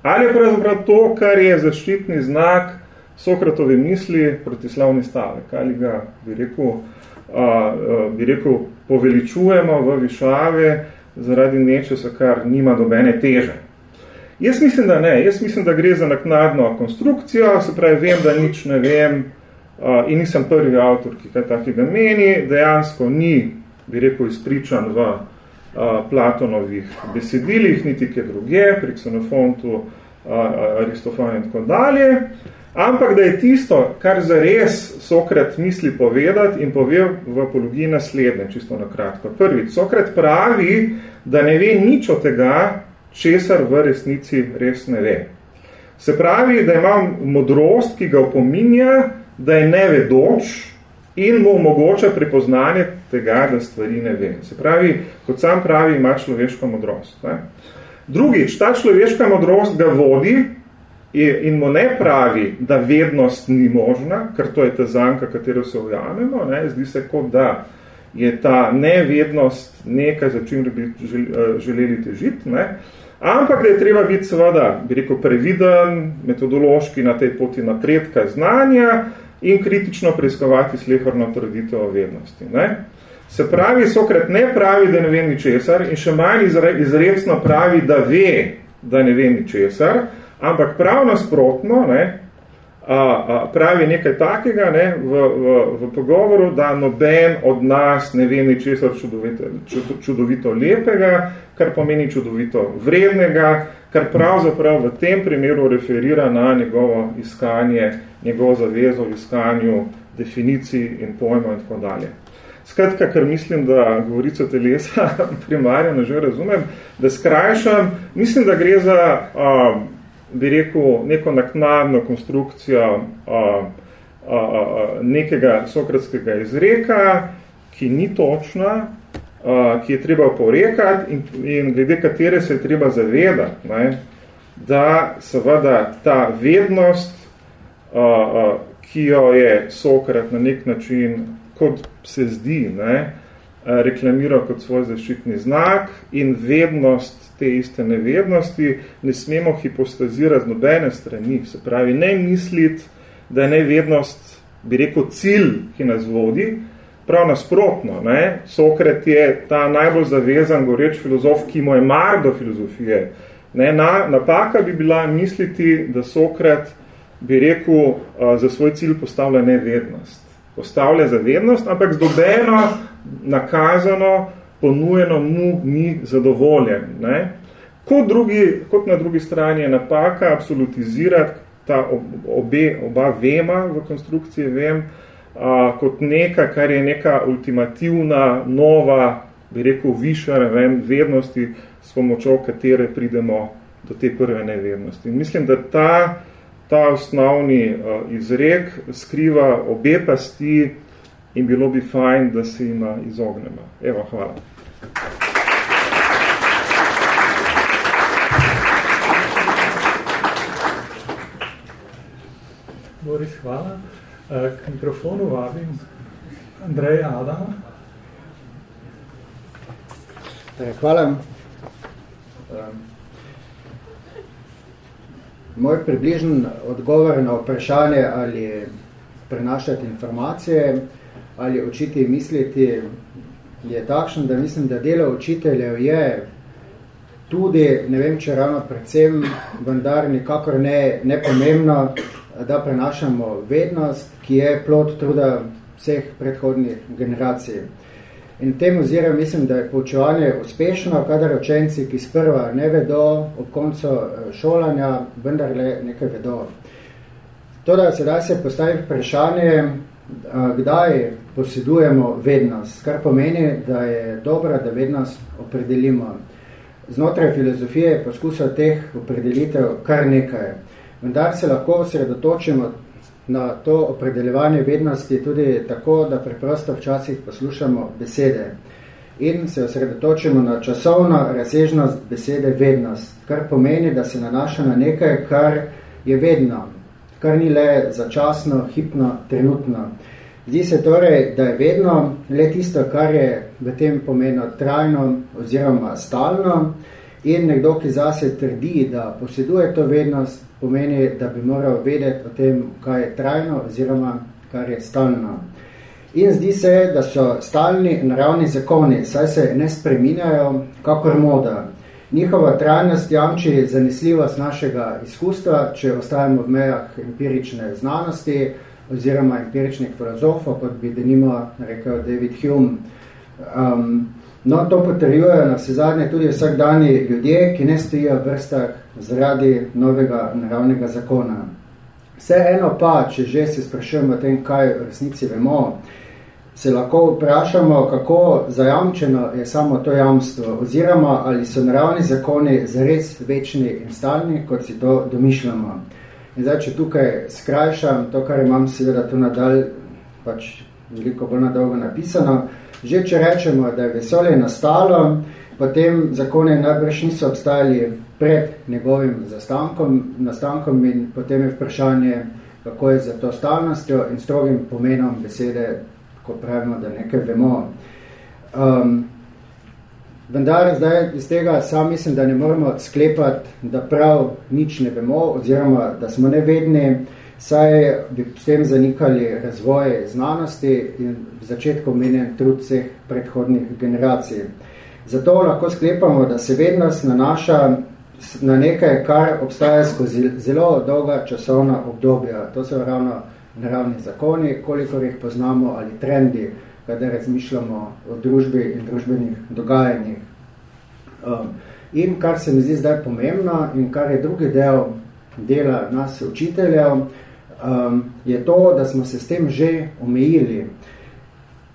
ali je pravzaprav to, kar je zaščitni znak, Sokratove misli protislavni stavek, ali ga, bi rekel, a, a, bi rekel, poveličujemo v višave zaradi nečesa, kar nima dobene teže. Jaz mislim, da ne. Jaz mislim, da gre za naknadno konstrukcijo, se pravi, vem, da nič ne vem a, in nisem prvi avtor, ki kaj takega meni, dejansko ni, bi rekel, izpričan v Platonovih besedilih, niti kje druge, pri Xenofontu, Aristofanu in tako dalje. Ampak da je tisto, kar zares Sokrat misli povedati in pove v apologiji naslednje, čisto na kratko. Prvič, Sokrat pravi, da ne ve nič od tega, česar v resnici res ne ve. Se pravi, da ima modrost, ki ga opominja, da je nevedoč in mu omogoča prepoznanje tega, da stvari ne ve. Se pravi, kot sam pravi, ima človeško modrost. Ne? Drugič, ta človeška modrost ga vodi in mu ne pravi, da vednost ni možna, ker to je ta zanka, katero se ujamemo, ne, zdi se kot da je ta nevednost nekaj, za čim bi želeli težiti, ne, ampak da je treba biti seveda, bi rekel, previden, metodološki na tej poti napredka znanja in kritično preiskovati slehrno trditev o vednosti. Ne. Se pravi, Sokrat ne pravi, da ne ve ničesar in še manj izredno pravi, da ve, da ne ve ničesar, Ampak prav nasprotno ne, a, a, pravi nekaj takega ne, v, v, v pogovoru, da noben od nas ne ve ničesar čudovito, čudovito lepega, kar pomeni čudovito vrednega, kar pravzaprav v tem primeru referira na njegovo iskanje, njegovo zavezo v iskanju definicij in pojmov in tako dalje. Skratka, ker mislim, da govorico telesa primarjeno že razumem, da skrajšam, mislim, da gre za a, bi rekel, neko naknadno konstrukcijo a, a, a, nekega sokratskega izreka, ki ni točna, ki je treba porekati in, in glede katere se je treba zavedati, ne, da seveda ta vednost, a, a, ki jo je Sokrat na nek način, kot se zdi, ne, reklamiral kot svoj zaščitni znak in vednost te iste nevednosti, ne smemo hipostazirati z nobene strani. Se pravi, ne misliti, da je nevednost, bi rekel, cilj, ki nas vodi, prav nasprotno. Ne? Sokrat je ta najbolj zavezan, goreč filozof, ki mu je mar do filozofije. Ne? Na, napaka bi bila misliti, da Sokrat, bi rekel, za svoj cilj postavlja nevednost. Postavlja zavednost, ampak zdobeno, nakazano, ponujeno mu ni zadovoljen. Ne? Kot, drugi, kot na drugi strani je napaka absolutizirati ta obe, oba vema v konstrukciji vem, a, kot neka, kar je neka ultimativna, nova, bi rekel, višja raven vednosti, s pomočjo katere pridemo do te prve nevednosti. In mislim, da ta, ta osnovni a, izrek skriva obe pasti in bilo bi fajn, da se ima izognemo. Evo, hvala. Boris, hvala. Eh, k mikrofonu vabim Andreja Adama. Eh, hvala. moj približen odgovor na vprašanje, ali prenašati informacije, ali učiti misliti, je takšen, da mislim, da delo učiteljev je tudi, ne vem, če ravno predvsem, vendar nikakor ne, ne pomembno, da prenašamo vednost, ki je plod truda vseh predhodnih generacij. In v tem oziru mislim, da je poučevanje uspešno, kadar učenci, ki sprva ne vedo ob koncu eh, šolanja, vendar le nekaj vedo. To, da sedaj se postavi vprašanje, eh, kdaj posedujemo vednost, kar pomeni, da je dobro, da vednost opredelimo. Znotraj filozofije je poskusal teh opredelitev kar nekaj. Vendar se lahko osredotočimo na to opredeljevanje vednosti tudi tako, da preprosto včasih poslušamo besede in se osredotočimo na časovno razsežnost besede vednost, kar pomeni, da se nanaša na nekaj, kar je vedno, kar ni le začasno, hipno, trenutno. Zdi se torej, da je vedno le tisto, kar je v tem pomenu trajno oziroma stalno in nekdo, ki zase trdi, da poseduje to vednost, pomeni, da bi moral vedeti o tem, kaj je trajno oziroma kar je stalno. In zdi se, da so stalni naravni zakoni, saj se ne spreminjajo kakor moda. Njihova trajnost jamči zanesljivost našega izkustva, če ostajamo v mejah empirične znanosti, oziroma empiričnih filozofov, kot bi denimo rekel David Hume. Um, no, to potrjujejo na vse zadnje tudi vsakdani ljudje, ki ne stojijo v vrstah zaradi novega naravnega zakona. Vse eno pa, če že se sprašujemo o tem, kaj v resnici vemo, se lahko vprašamo, kako zajamčeno je samo to jamstvo, oziroma ali so naravni zakoni zares večni in stalni, kot si to domišljamo. In zdaj, če tukaj skrajšam to, kar imam seveda tu nadalj, pač veliko bolj nadolgo napisano, že če rečemo, da je vesolje nastalo, potem zakone najbrž niso obstajali pred njegovim zastankom, nastankom in potem je vprašanje, kako je za to stalnostjo in strogim pomenom besede, ko pravimo, da nekaj vemo. Um, Vendar zdaj iz tega sam mislim, da ne moramo sklepati, da prav nič ne vemo oziroma da smo nevedni, saj bi s tem zanikali razvoj znanosti in v začetku menjen trud vseh predhodnih generacij. Zato lahko sklepamo, da se vednost nanaša na nekaj, kar obstaja skozi zelo dolga časovna obdobja. To so ravno naravni zakoni, koliko jih poznamo ali trendi, kada razmišljamo o družbi in družbenih dogajanjih. Um, in kar se mi zdi zdaj pomembno in kar je drugi del dela nas učiteljev, um, je to, da smo se s tem že omejili.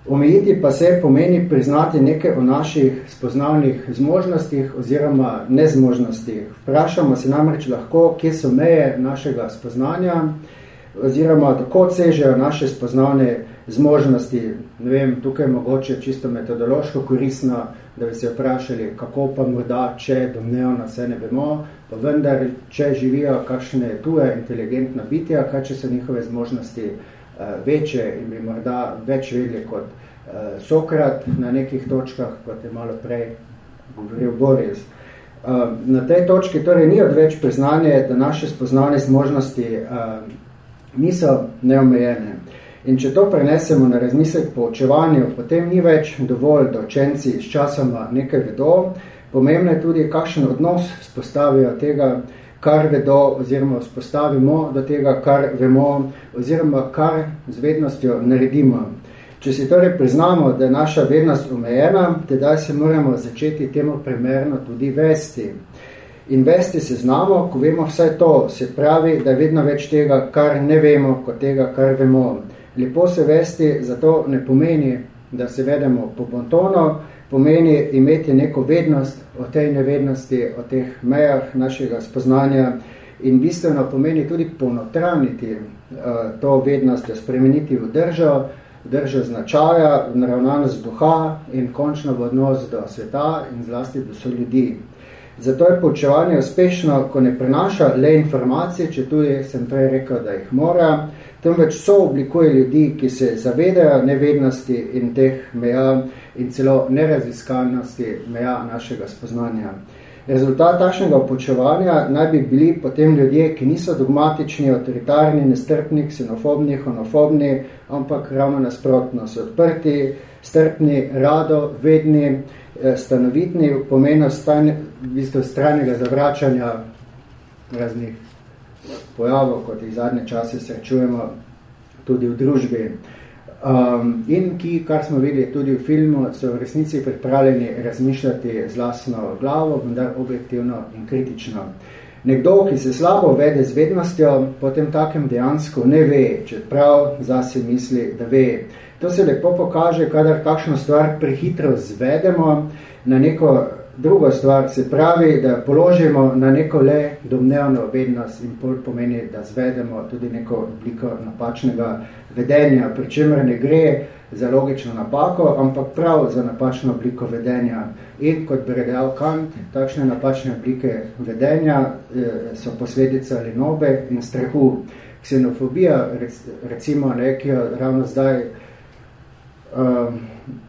Omejiti pa se pomeni priznati nekaj o naših spoznavnih zmožnostih oziroma nezmožnostih. Vprašamo se namreč lahko, kje so meje našega spoznanja oziroma dokot sežejo naše spoznavne zmožnosti, ne vem, tukaj je mogoče čisto metodološko koristno, da bi se vprašali, kako pa morda, če domnevno vse ne vemo, pa vendar, če živijo kakšne tuje inteligentna bitja, kaj če so njihove zmožnosti uh, večje in bi morda več vedeli kot uh, Sokrat na nekih točkah, kot je malo prej govoril Boris. Uh, na tej točki torej ni odveč priznanje, da naše spoznane zmožnosti niso neomejene. In če to prenesemo na razmislek po učevanju, potem ni več dovolj, da učenci s časoma nekaj vedo, pomembno je tudi, kakšen odnos spostavijo tega, kar vedo, oziroma spostavimo do tega, kar vemo, oziroma kar z vednostjo naredimo. Če si torej priznamo, da je naša vednost omejena, tedaj se moramo začeti temu primerno tudi vesti. In vesti se znamo, ko vemo vse to, se pravi, da je vedno več tega, kar ne vemo, kot tega, kar vemo. Lepo se vesti zato ne pomeni, da se vedemo po bontono, pomeni imeti neko vednost o tej nevednosti, o teh mejah našega spoznanja in bistveno pomeni tudi ponotraniti uh, to vednost, spremeniti v držo, držo značaja, naravnanost duha in končno v odnos do sveta in zlasti do so ljudi. Zato je poučevanje uspešno, ko ne prenaša le informacije, če tudi sem prej rekel, da jih mora, temveč so oblikuje ljudi, ki se zavedajo nevednosti in teh meja in celo neraziskanosti meja našega spoznanja. Rezultat takšnega počevanja naj bi bili potem ljudje, ki niso dogmatični, autoritarni, nestrpni, ksenofobni, honofobni, ampak ravno nasprotno so odprti, strpni, rado, vedni, eh, stanovitni, v pomenu stan, v bistvu stranjega zavračanja raznih pojavov, kot jih zadnje čase srečujemo tudi v družbi. Um, in ki, kar smo videli tudi v filmu, so v resnici pripravljeni razmišljati z lastno glavo, vendar objektivno in kritično. Nekdo, ki se slabo vede z vednostjo, potem takem dejansko ne ve, čeprav zase misli, da ve. To se lepo pokaže, kadar kakšno stvar prehitro zvedemo na neko drugo stvar, se pravi, da položimo na neko le domnevno vednost in pol pomeni, da zvedemo tudi neko obliko napačnega vedenja, pri čemer ne gre za logično napako, ampak prav za napačno obliko vedenja. In kot bi redel Kant, takšne napačne oblike vedenja eh, so posledica lenobe in strahu. Ksenofobija, recimo, ne, ki jo ravno zdaj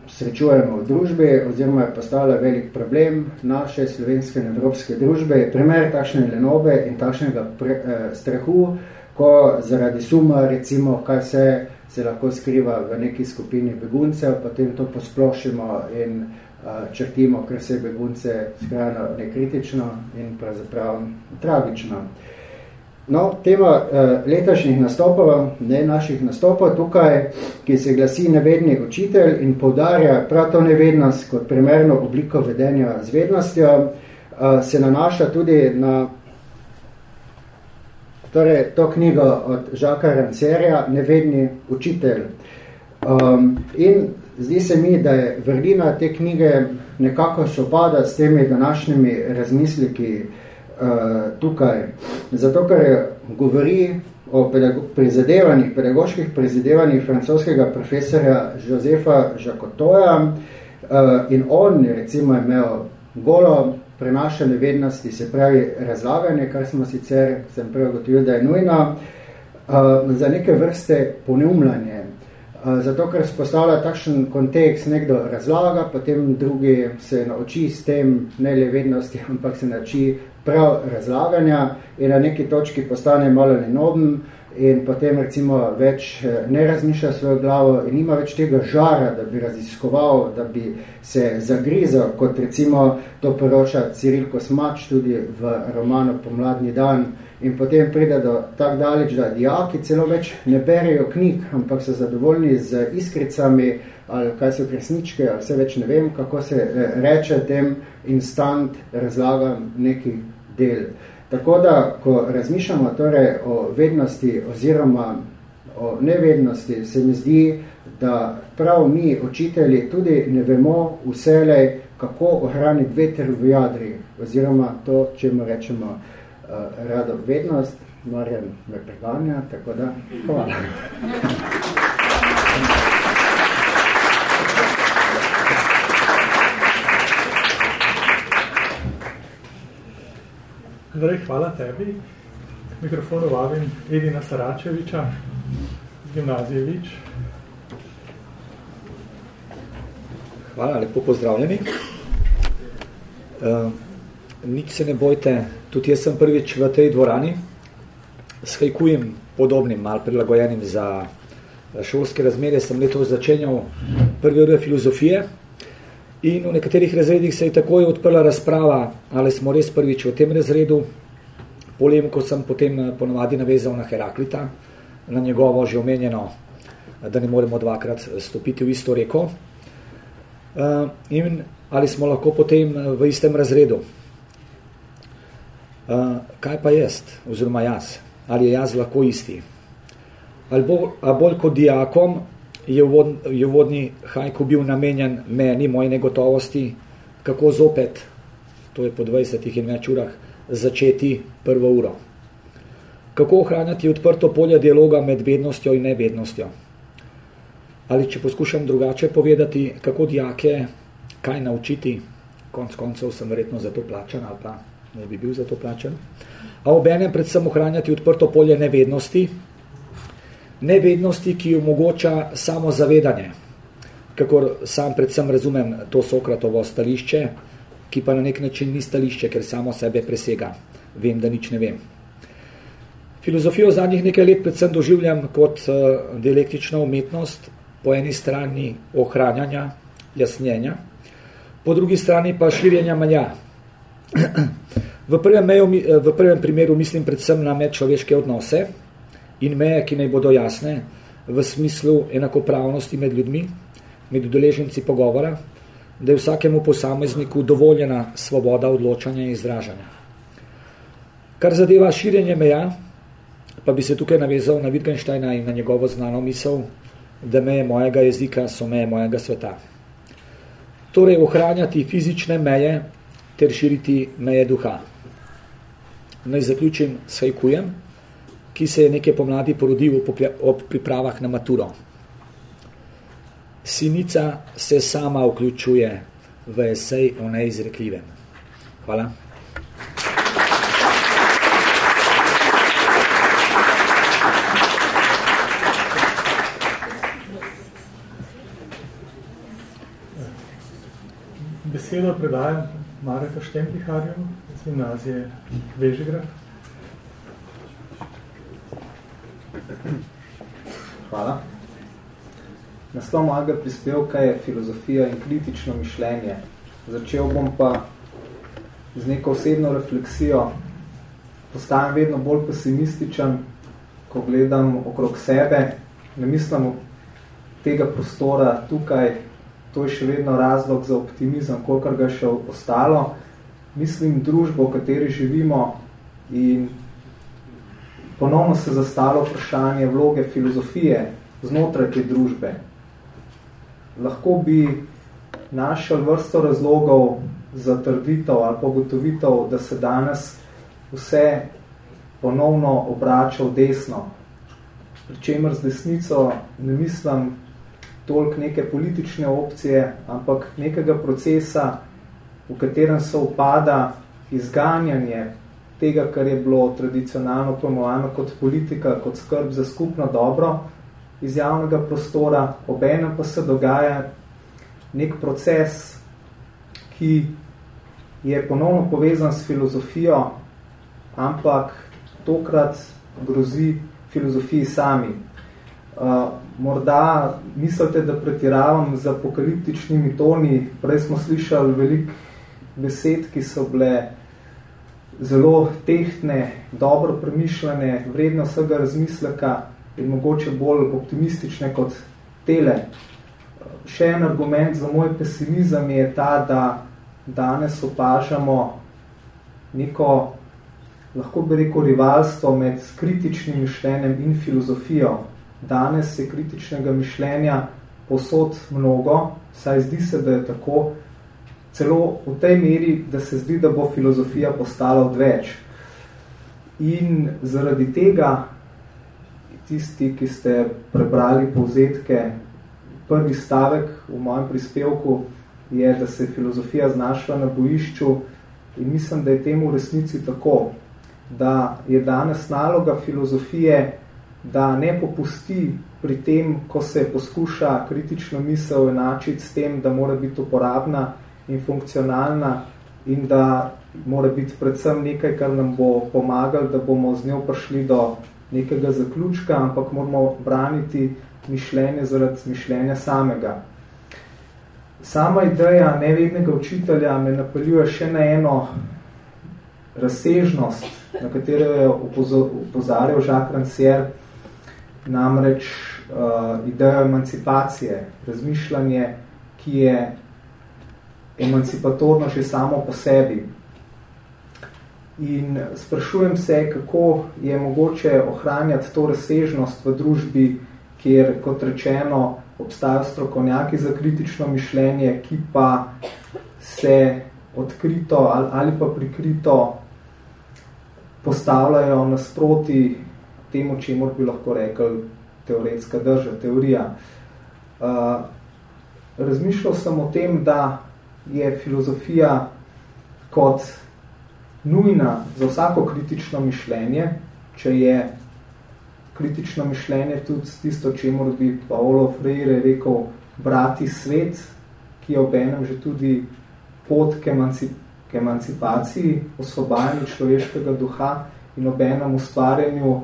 srečujemo v družbi, oziroma je postala velik problem naše slovenske in evropske družbe, je primer takšne lenobe in takšnega pre, eh, strahu, ko zaradi suma, recimo, kaj se, se lahko skriva v neki skupini beguncev, potem to posplošimo in eh, črtimo, ker se begunce skrajno nekritično in pravzaprav tragično. No, tema eh, letošnjih nastopov, ne naših nastopov tukaj, ki se glasi nevedni učitelj in poudarja prav to nevednost kot primerno obliko vedenja z vednostjo, eh, se nanaša tudi na torej, to knjigo od Žaka Rancerja, Nevedni učitelj. Um, in zdi se mi, da je vrlina te knjige nekako sopada s temi današnjimi razmisliki, uh, tukaj. Zato, ker govori o pedago prizadevanjih, pedagoških francoskega profesora Josefa Žakotoja uh, in on recimo imel golo prenašanje vednosti, se pravi razlaganje, kar smo sicer, sem prej gotovil, da je nujno, uh, za neke vrste poneumljanje. Zato, ker spostavlja takšen kontekst, nekdo razlaga, potem drugi se nauči s tem, ne le vednosti, ampak se nauči prav razlaganja in na neki točki postane malo nenoben in potem recimo več eh, ne razmišlja svojo glavo in nima več tega žara, da bi raziskoval, da bi se zagrizal, kot recimo to poroča Ciril Kosmač tudi v romanu Pomladni dan. In potem pride do tak daleč, da dijaki celo več ne berejo knjig, ampak so zadovoljni z iskricami ali kaj so kresničke, ali vse več ne vem, kako se eh, reče tem instant razlagam neki del. Tako da, ko razmišljamo torej o vednosti oziroma o nevednosti, se mi zdi, da prav mi, učitelji, tudi ne vemo vselej, kako ohraniti veter v jadri, oziroma to, če mu rečemo uh, rado vednost, Marjan me preganja, tako da, hvala. Zdaj, hvala tebi. K mikrofonu vabim Edina Saračeviča, gimnazije Vič. Hvala, lepo pozdravljeni. Uh, nič se ne bojte, tudi jaz sem prvič v tej dvorani. S hajkujem podobnim, malo prilagojenim za šolske razmere, sem leto začenjal prvi ure filozofije, In v nekaterih razredih se je takoj odprla razprava, ali smo res prvič v tem razredu. Polemko sem potem eh, ponovadi navezal na Heraklita, na njegovo že omenjeno, da ne moremo dvakrat eh, stopiti v isto reko. Eh, in ali smo lahko potem v istem razredu. Kaj pa jaz, oziroma jaz? Ali je jaz lahko isti? Ali bolj, ali bolj kot diakom je v vodni hajku bil namenjen meni, moji negotovosti, kako zopet, to je po 20 in več urah, začeti prvo uro. Kako ohranjati odprto polje dialoga med vednostjo in nevednostjo. Ali če poskušam drugače povedati, kako dijake, kaj naučiti, konc koncev sem verjetno za to plačan ali pa ne bi bil za to plačan, a obenem predvsem ohranjati odprto polje nevednosti, nevednosti, ki omogoča samo zavedanje, kakor sam predvsem razumem to Sokratovo stališče, ki pa na nek način ni stališče, ker samo sebe presega. Vem, da nič ne vem. Filozofijo zadnjih nekaj let predvsem doživljam kot uh, dialektična umetnost, po eni strani ohranjanja, jasnjenja, po drugi strani pa širjenja meja. v, prvem meju, v prvem primeru mislim predvsem na medčloveške odnose in meje, ki naj bodo jasne, v smislu enakopravnosti med ljudmi, med udeleženci pogovora, da je vsakemu posamezniku dovoljena svoboda odločanja in izražanja. Kar zadeva širjenje meja, pa bi se tukaj navezal na Wittgensteina in na njegovo znano misel, da meje mojega jezika so meje mojega sveta. Torej, ohranjati fizične meje ter širiti meje duha. Naj zaključim s hajkujem, ki se je nekaj pomladi porodil ob pripravah na maturo. Sinica se sama vključuje v esej o neizrekljivem. Hvala. Besedo predajam Mareka Štempiharju iz gimnazije Vežigrad. Hvala. Naslov mojega prispevka je filozofija in kritično mišljenje. Začel bom pa z neko osebno refleksijo. Postajam vedno bolj pesimističen, ko gledam okrog sebe. Ne mislim tega prostora tukaj, to je še vedno razlog za optimizem, kolikor ga še ostalo. Mislim družbo, v kateri živimo in ponovno se zastalo vprašanje vloge filozofije znotraj te družbe lahko bi našel vrsto razlogov za trditev ali pogotovitev, da se danes vse ponovno obrača v desno. Pričemer z desnico ne mislim toliko neke politične opcije, ampak nekega procesa, v katerem se upada izganjanje tega, kar je bilo tradicionalno pojmovano kot politika, kot skrb za skupno dobro, iz javnega prostora, obenem pa se dogaja nek proces, ki je ponovno povezan s filozofijo, ampak tokrat grozi filozofiji sami. Uh, morda mislite, da pretiravam z apokaliptičnimi toni, prej smo slišali veliko besed, ki so bile zelo tehtne, dobro premišljene, vredno vsega razmisleka, in mogoče bolj optimistične kot tele. Še en argument za moj pesimizem je ta, da danes opažamo neko, lahko bi rekel, rivalstvo med kritičnim mišljenjem in filozofijo. Danes je kritičnega mišljenja posod mnogo, saj zdi se, da je tako, celo v tej meri, da se zdi, da bo filozofija postala odveč. In zaradi tega tisti, ki ste prebrali povzetke, prvi stavek v mojem prispevku je, da se je filozofija znašla na bojišču in mislim, da je temu v resnici tako, da je danes naloga filozofije, da ne popusti pri tem, ko se poskuša kritično misel enačiti s tem, da mora biti uporabna in funkcionalna in da mora biti predvsem nekaj, kar nam bo pomagal, da bomo z njo prišli do nekega zaključka, ampak moramo braniti mišljenje zaradi mišljenja samega. Sama ideja nevednega učitelja me napeljuje še na eno razsežnost, na katero je upozarjal Jacques Rancière, namreč uh, idejo emancipacije, razmišljanje, ki je emancipatorno že samo po sebi, In sprašujem se, kako je mogoče ohranjati to razsežnost v družbi, kjer, kot rečeno, obstajajo strokovnjaki za kritično mišljenje, ki pa se odkrito ali, pa prikrito postavljajo nasproti temu, čemu bi lahko rekel teoretska drža, teorija. Uh, razmišljal sem o tem, da je filozofija kot nujna za vsako kritično mišljenje, če je kritično mišljenje tudi tisto, čemu bi Paolo Freire rekel brati svet, ki je obenem že tudi pot k, emancip k emancipaciji, osvobajanju človeškega duha in obenem ustvarjanju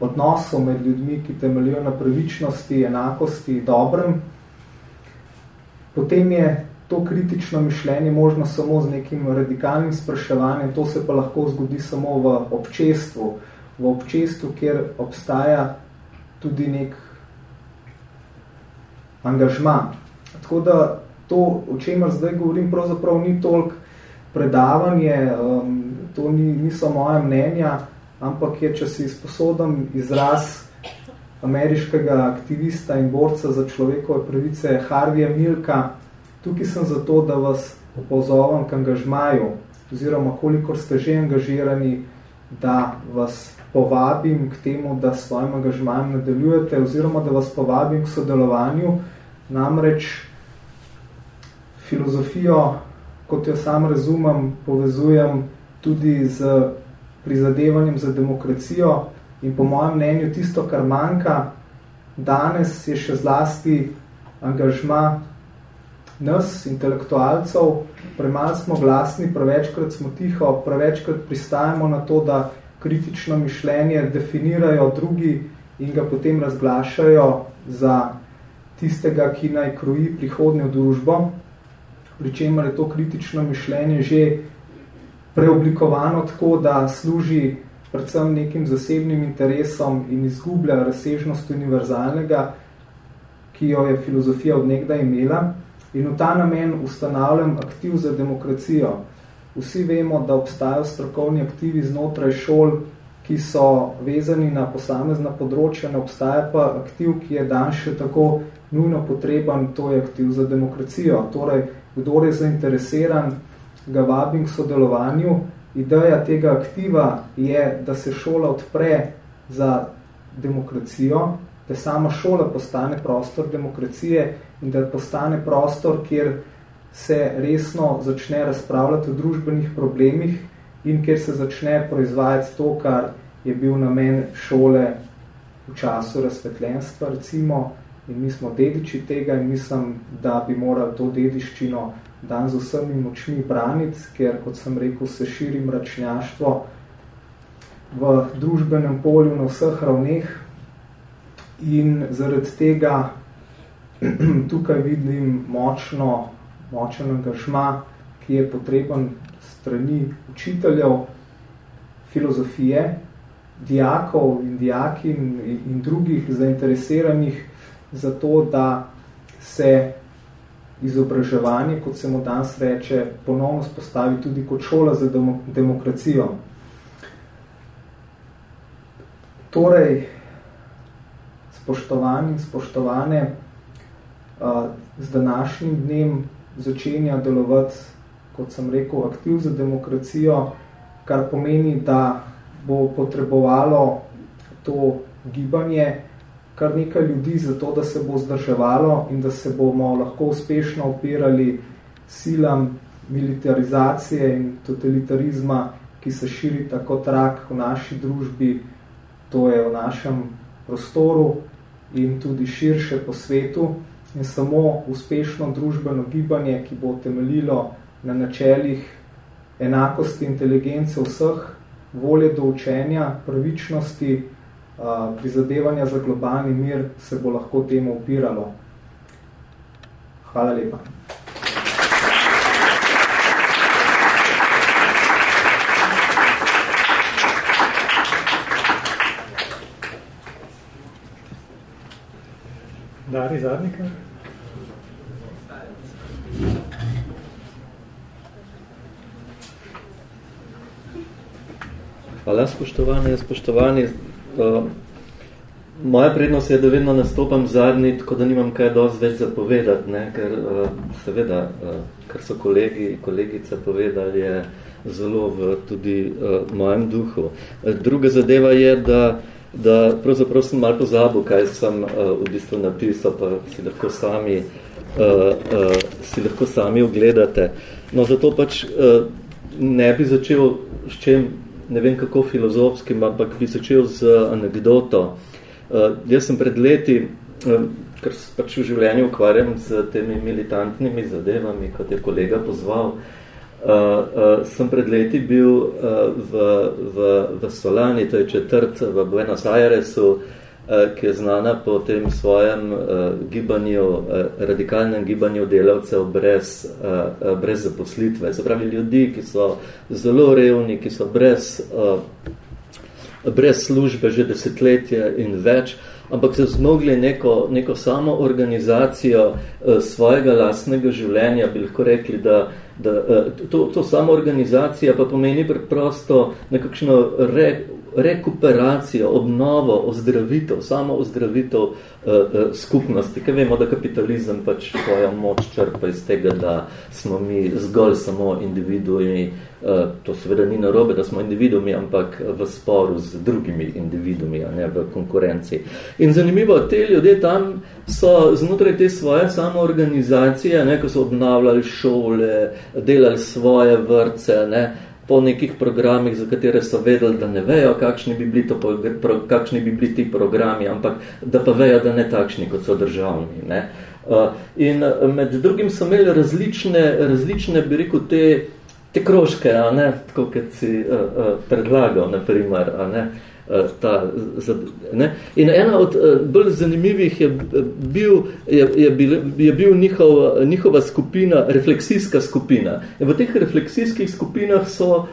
odnosov med ljudmi, ki temeljijo na pravičnosti, enakosti, dobrem, potem je to kritično mišljenje možno samo z nekim radikalnim spraševanjem, to se pa lahko zgodi samo v občestvu, v občestvu, kjer obstaja tudi nek angažma. Tako da to, o čemer zdaj govorim, pravzaprav ni toliko predavanje, um, to ni, niso moja mnenja, ampak je, če si sposodim izraz ameriškega aktivista in borca za človekove pravice Harvija Milka, tukaj sem zato, da vas opozovem k angažmaju, oziroma kolikor ste že angažirani, da vas povabim k temu, da s svojim angažmajem nadaljujete, oziroma da vas povabim k sodelovanju, namreč filozofijo, kot jo sam razumem, povezujem tudi z prizadevanjem za demokracijo in po mojem mnenju tisto, kar manjka danes, je še zlasti angažma nas, intelektualcev, premalo smo glasni, prevečkrat smo tiho, prevečkrat pristajamo na to, da kritično mišljenje definirajo drugi in ga potem razglašajo za tistega, ki naj kroji prihodnjo družbo, pri čemer je to kritično mišljenje že preoblikovano tako, da služi predvsem nekim zasebnim interesom in izgublja razsežnost univerzalnega, ki jo je filozofija od nekdaj imela. In v ta namen ustanavljam aktiv za demokracijo. Vsi vemo, da obstajajo strokovni aktivi znotraj šol, ki so vezani na posamezna področja, ne obstaja pa aktiv, ki je dan še tako nujno potreben, to je aktiv za demokracijo. Torej, kdo je zainteresiran, ga vabim k sodelovanju. Ideja tega aktiva je, da se šola odpre za demokracijo, da sama šola postane prostor demokracije in da postane prostor, kjer se resno začne razpravljati o družbenih problemih in kjer se začne proizvajati to, kar je bil namen šole v času razsvetljenstva, recimo, in mi smo dediči tega in mislim, da bi morali to dediščino dan z vsemi močmi braniti, ker, kot sem rekel, se širi mračnjaštvo v družbenem polju na vseh ravneh in zaradi tega tukaj vidim močno, močen angažma, ki je potreben strani učiteljev filozofije, dijakov in dijakin in drugih zainteresiranih za to, da se izobraževanje, kot se mu danes reče, ponovno spostavi tudi kot šola za demokracijo. Torej, spoštovani in spoštovane, z današnjim dnem začenja delovati, kot sem rekel, aktiv za demokracijo, kar pomeni, da bo potrebovalo to gibanje kar nekaj ljudi za to, da se bo zdrževalo in da se bomo lahko uspešno opirali silam militarizacije in totalitarizma, ki se širi tako trak v naši družbi, to je v našem prostoru in tudi širše po svetu. In samo uspešno družbeno gibanje, ki bo temeljilo na načelih enakosti inteligence vseh, volje do učenja, pravičnosti, prizadevanja za globalni mir se bo lahko temu opiralo. Hvala lepa. Dari Zadnika. Hvala, spoštovani, spoštovani. Uh, moja prednost je, da vedno nastopam zadnji, tako da nimam kaj dosti več zapovedati, ne? ker uh, seveda, uh, kar so kolegi, kolegica povedali, je zelo v tudi mojem duhu. Druga zadeva je, da, da pravzaprav sem malo pozabil, kaj sem uh, v bistvu napisal, pa si lahko sami, uh, uh, si lahko sami ogledate. No, zato pač uh, ne bi začel s čem ne vem kako filozofskim, ampak bi začel z anegdoto. Uh, jaz sem pred leti, uh, ker pač v življenju ukvarjam z temi militantnimi zadevami, kot je kolega pozval, uh, uh, sem pred leti bil uh, v, v, v Solani, to je četrt v Buenos Airesu, uh, ki je znana po tem svojem uh, gibanju, uh, radikalnem gibanju delavcev brez, uh, brez zaposlitve. Se pravi, ljudi, ki so zelo revni, ki so brez, uh, brez službe že desetletje in več, ampak so zmogli neko, neko samo organizacijo uh, svojega lastnega življenja, bi lahko rekli, da, da uh, to, to samo organizacija pa pomeni preprosto nekakšno re, rekuperacijo, obnovo, ozdravitev, samo ozdravitev uh, uh, skupnosti. Kaj vemo, da kapitalizem pač svojo moč črpa iz tega, da smo mi zgolj samo individui, uh, to seveda ni narobe, da smo individumi, ampak v sporu z drugimi individumi, a ne v konkurenci. In zanimivo, te ljudje tam so znotraj te svoje samoorganizacije, ne, ko so obnavljali šole, delali svoje vrce, ne, po nekih programih, za katere so vedeli, da ne vejo, kakšni bi bili, to, kakšni bi bili ti programi, ampak da pa vejo, da ne takšni, kot so državni. Ne. Uh, in med drugim so imeli različne, različne bi rekel, te, te krožke, a ne, tako kot si uh, uh, predlagal, na primer, a ne, uh, Eh, ta, ne? In ena od eh, bolj zanimivih je bil, je, je bil, je bil njihov, njihova skupina, refleksijska skupina. In v teh refleksijskih skupinah so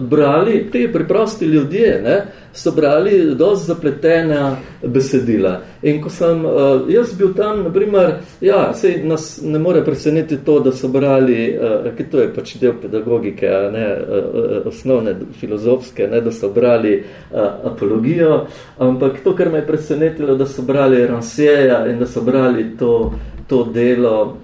brali, te preprosti ljudje, ne, so brali dosti zapletena besedila. In ko sem uh, jaz bil tam, naprimer, ja, sej nas ne more preseneti to, da so brali, uh, ker to je pač del pedagogike, ne, uh, osnovne filozofske, ne, da so brali uh, apologijo, ampak to, kar me je presenetilo, da so brali Ransieja in da so brali to, to delo, Eh, eh, eh,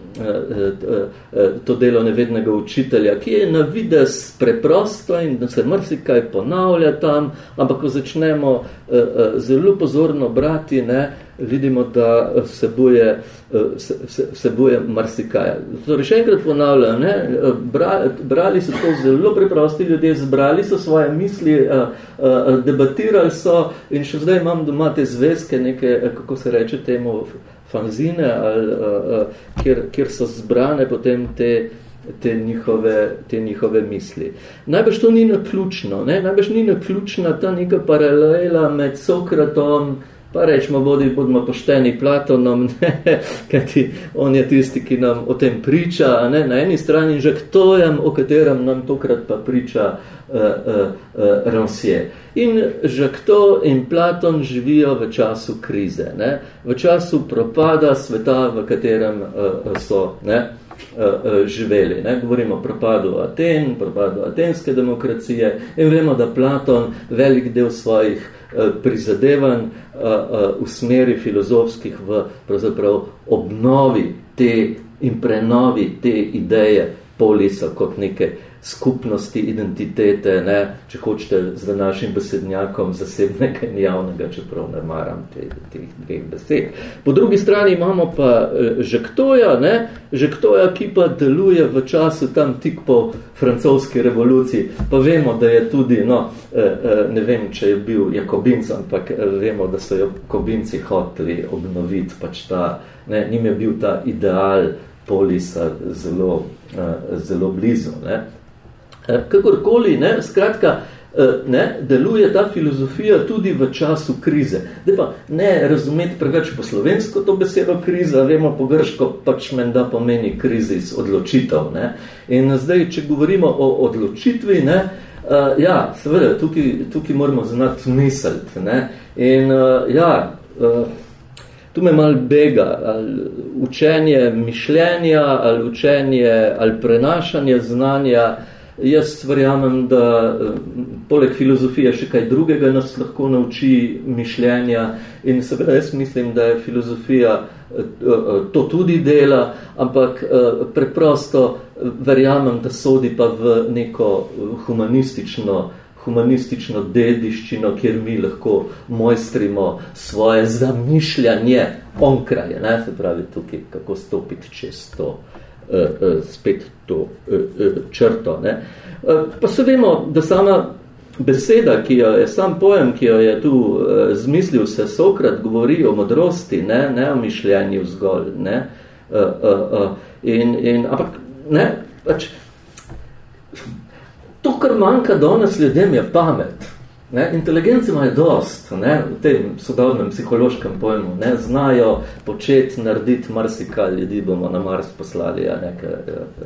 to delo nevednega učitelja, ki je na vides preprosto in da se marsikaj ponavlja tam, ampak ko začnemo zelo pozorno brati, ne, vidimo, da vsebuje, vsebuje marsikaj. Torej, še enkrat ponavljam, ne, brali so to zelo preprosti ljudje, zbrali so svoje misli, debatirali so in še zdaj imam doma te zvezke, neke, kako se reče temu, fanzine, ali, uh, uh, kjer, kjer so zbrane potem te, te, njihove, te njihove misli. Najbrž to ni naključno, ne? najbrž ni naključna ta neka paralela med Sokratom, pa rečemo, bodi, bodimo pošteni Platonom, ne? kajti on je tisti, ki nam o tem priča, ne? na eni strani že ktojem, o katerem nam tokrat pa priča uh, uh, uh, Rancière. In Žakto in Platon živijo v času krize, ne? v času propada sveta, v katerem uh, so ne? Uh, uh, živeli. Ne? Govorimo o propadu Aten, propadu atenske demokracije in vemo, da Platon velik del svojih uh, prizadevanj uh, uh, v smeri filozofskih v pravzaprav obnovi te in prenovi te ideje polisa kot neke skupnosti, identitete, ne, če hočete z našim besednjakom zasebnega in javnega, čeprav ne maram te, teh dveh besed. Po drugi strani imamo pa eh, Žektoja, ne, Žektoja, ki pa deluje v času tam tik po francoski revoluciji, pa vemo, da je tudi, no, eh, eh, ne vem, če je bil Jakobinc, ampak vemo, da so Jakobinci hoteli obnoviti pač ta, ne, njim je bil ta ideal polisa zelo, zelo blizu, ne. Eh, kakorkoli, ne, skratka, eh, ne, deluje ta filozofija tudi v času krize. Da pa ne razumeti preveč po slovensko to besedo kriza, vemo po grško pač menda pomeni krizis, odločitev. Ne. In zdaj, če govorimo o odločitvi, ne, uh, ja, seveda, tukaj, tukaj moramo znati misliti. Ne. In uh, ja, uh, tu me mal bega, ali učenje mišljenja, ali učenje, ali prenašanje znanja, Jaz verjamem, da eh, poleg filozofije še kaj drugega nas lahko nauči mišljenja in seveda jaz mislim, da je filozofija eh, eh, to tudi dela, ampak preprosto verjamem, da sodi pa v neko humanistično, humanistično dediščino, kjer mi lahko mojstrimo svoje zamišljanje onkraje, ne? se pravi tukaj, kako stopiti čez to. Uh, spet to uh, črto. Ne. Pa se vemo, da sama beseda, ki jo je, sam pojem, ki jo je tu zmislil se Sokrat, govori o modrosti, ne, ne o mišljenju zgolj, ne, in, in, ampak, ne, pač, to, kar manjka danes ljudem, je pamet. Ne, inteligenci imajo dost, ne, v tem sodobnem psihološkem pojmu, ne, znajo početi, narediti marsikaj ljudi, bomo na Mars poslali, ja, nekaj,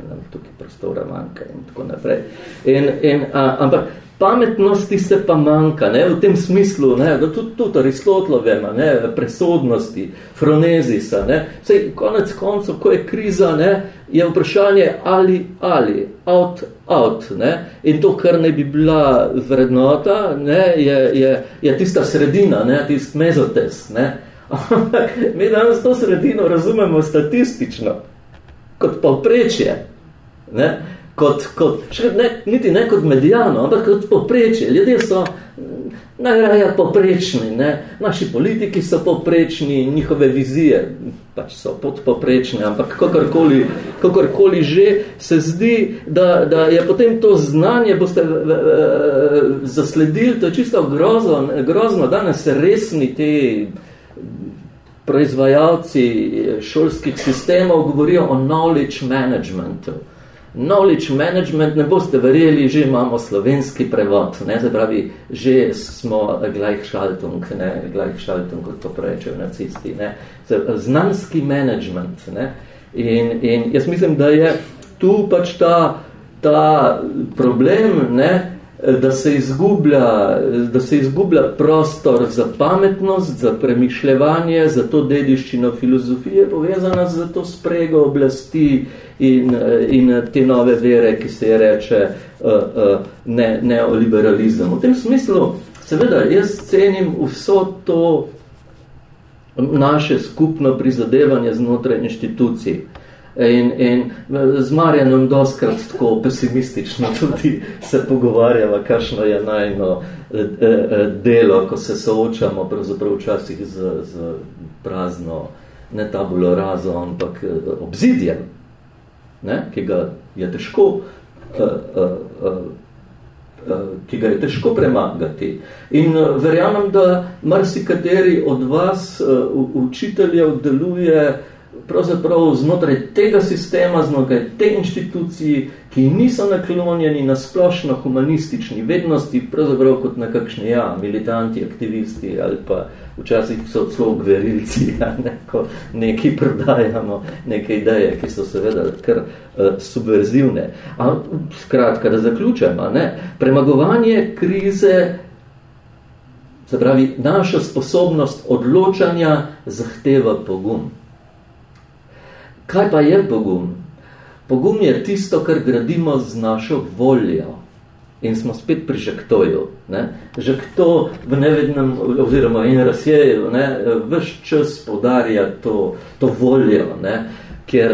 nam tukaj prostora manjka in tako naprej. In, in, a, ampak pametnosti se pa manjka, ne, v tem smislu, ne, da tudi, tudi Aristotelovema, ne, presodnosti, fronezisa, ne, vsej, konec koncev, ko je kriza, ne, je vprašanje ali, ali, out, out, ne, in to, kar ne bi bila vrednota, ne, je, je, je tista sredina, ne, tist mezotes, ne, mi danes to sredino razumemo statistično, kot povprečje, ne, kot, kot še ne, niti ne kot medijano, ampak kot poprečje. Ljudje so mm, najraja poprečni, ne? naši politiki so poprečni, njihove vizije pač so podpoprečne, ampak kakorkoli, kakorkoli že se zdi, da, da je potem to znanje, boste v, zasledili, to je čisto grozno, grozno danes resni te proizvajalci šolskih sistemov govorijo o knowledge managementu. Knowledge management, ne boste verjeli, že imamo slovenski prevod, ne, se pravi, že smo Gleichschaltung, ne, Gleichschaltung, kot to prečejo nacisti, ne, znanski management, ne, in, in jaz mislim, da je tu pač ta, ta problem, ne, da se, izgublja, da se izgublja prostor za pametnost, za premišljevanje, za to dediščino filozofije, povezana z to sprego oblasti in, in te nove vere, ki se je reče uh, uh, ne, neoliberalizem. V tem smislu, seveda, jaz cenim vso to naše skupno prizadevanje znotraj inštitucij. In, in z Marjanom doskrat tako pesimistično tudi se pogovarjava, kakšno je najno eh, eh, delo, ko se soočamo pravzaprav včasih z, z prazno, ne tabulo razo, ampak obzidjem, ne, ki ga je težko ki ga je težko premagati. In verjamem, da marsikateri od vas učiteljev deluje pravzaprav znotraj tega sistema, znotraj te inštituciji, ki niso naklonjeni na splošno humanistični vednosti, pravzaprav kot nekakšni ja, militanti, aktivisti ali pa včasih so celo gverilci, ja, neko, neki prodajamo neke ideje, ki so seveda kar uh, subverzivne. A, skratka, da zaključam, a ne, premagovanje krize Se pravi, naša sposobnost odločanja zahteva pogum. Kaj pa je pogum? Pogum je tisto, kar gradimo z našo voljo. In smo spet pri žaktoju. Ne? Žakto v nevednem, oziroma in razjeju, ne, vš čas podarja to, to voljo, ne? ker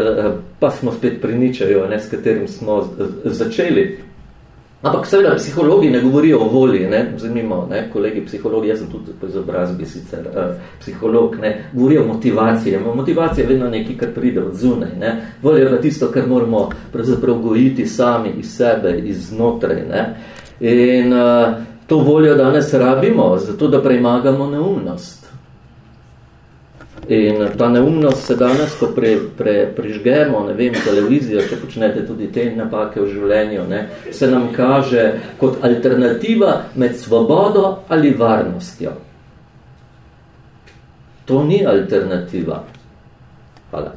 pa smo spet pri ničaju, ne, s katerim smo začeli. Ampak seveda psihologi ne govorijo o volji, ne, zanimo, ne, kolegi psihologi, jaz sem tudi po izobrazbi sicer uh, psiholog, ne, govorijo o motivaciji. Motivacija je vedno nekaj, kar pride od zunaj, ne. Volja je tisto, kar moramo pravzaprav gojiti sami iz sebe, iznotraj, ne. In uh, to voljo danes rabimo, zato da premagamo neumnost. In ta neumnost se danes, ko pre, pre, prižgemo, ne vem, televizijo, če počnete tudi te napake v življenju, ne, se nam kaže kot alternativa med svobodo ali varnostjo. To ni alternativa. Hvala.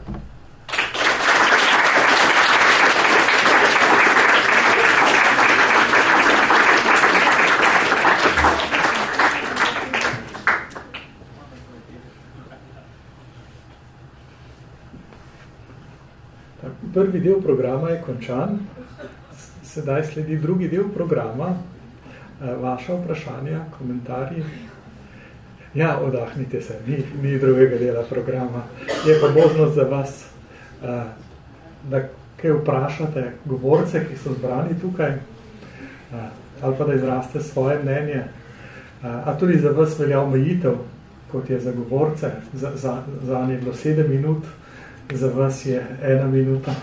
Prvi del programa je končan, sedaj sledi drugi del programa, eh, vaša vprašanja, komentarji. Ja, odahnite se, ni, ni drugega dela programa. Je pa možnost za vas, eh, da kaj vprašate govorce, ki so zbrani tukaj, eh, ali pa da izraste svoje mnenje, a tudi za vas velja omejitev, kot je za govorce, za, za, za je bilo sedem minut, za vas je ena minuta.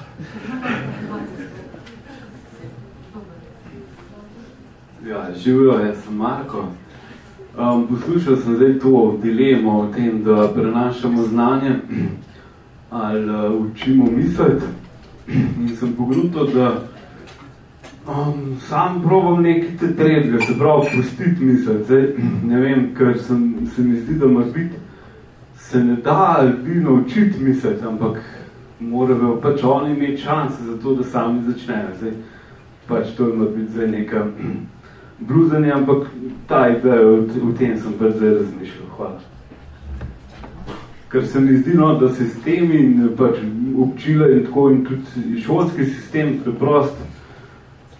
Ja, živijo, jaz sem Marko. Um, poslušal sem zdaj to dilemo o tem, da prenašamo znanje ali uh, učimo misliti. In sem pogruto, da um, sam probam nekaj te tretjega, se pravi pustiti misliti. Ne vem, ker sem, se mi zdi, da ima biti, se ne da ali bi naučiti misliti, ampak morajo pač oni imeti šanse za to, da sami začnejo. Zdaj, pač to ima biti zdaj neka bluzanje, ampak ta ideja, o, o tem sem pač zdaj razmišljal. Hvala. Ker se mi zdi, no, da sistemi in pač občila in tako in tudi šolski sistem preprost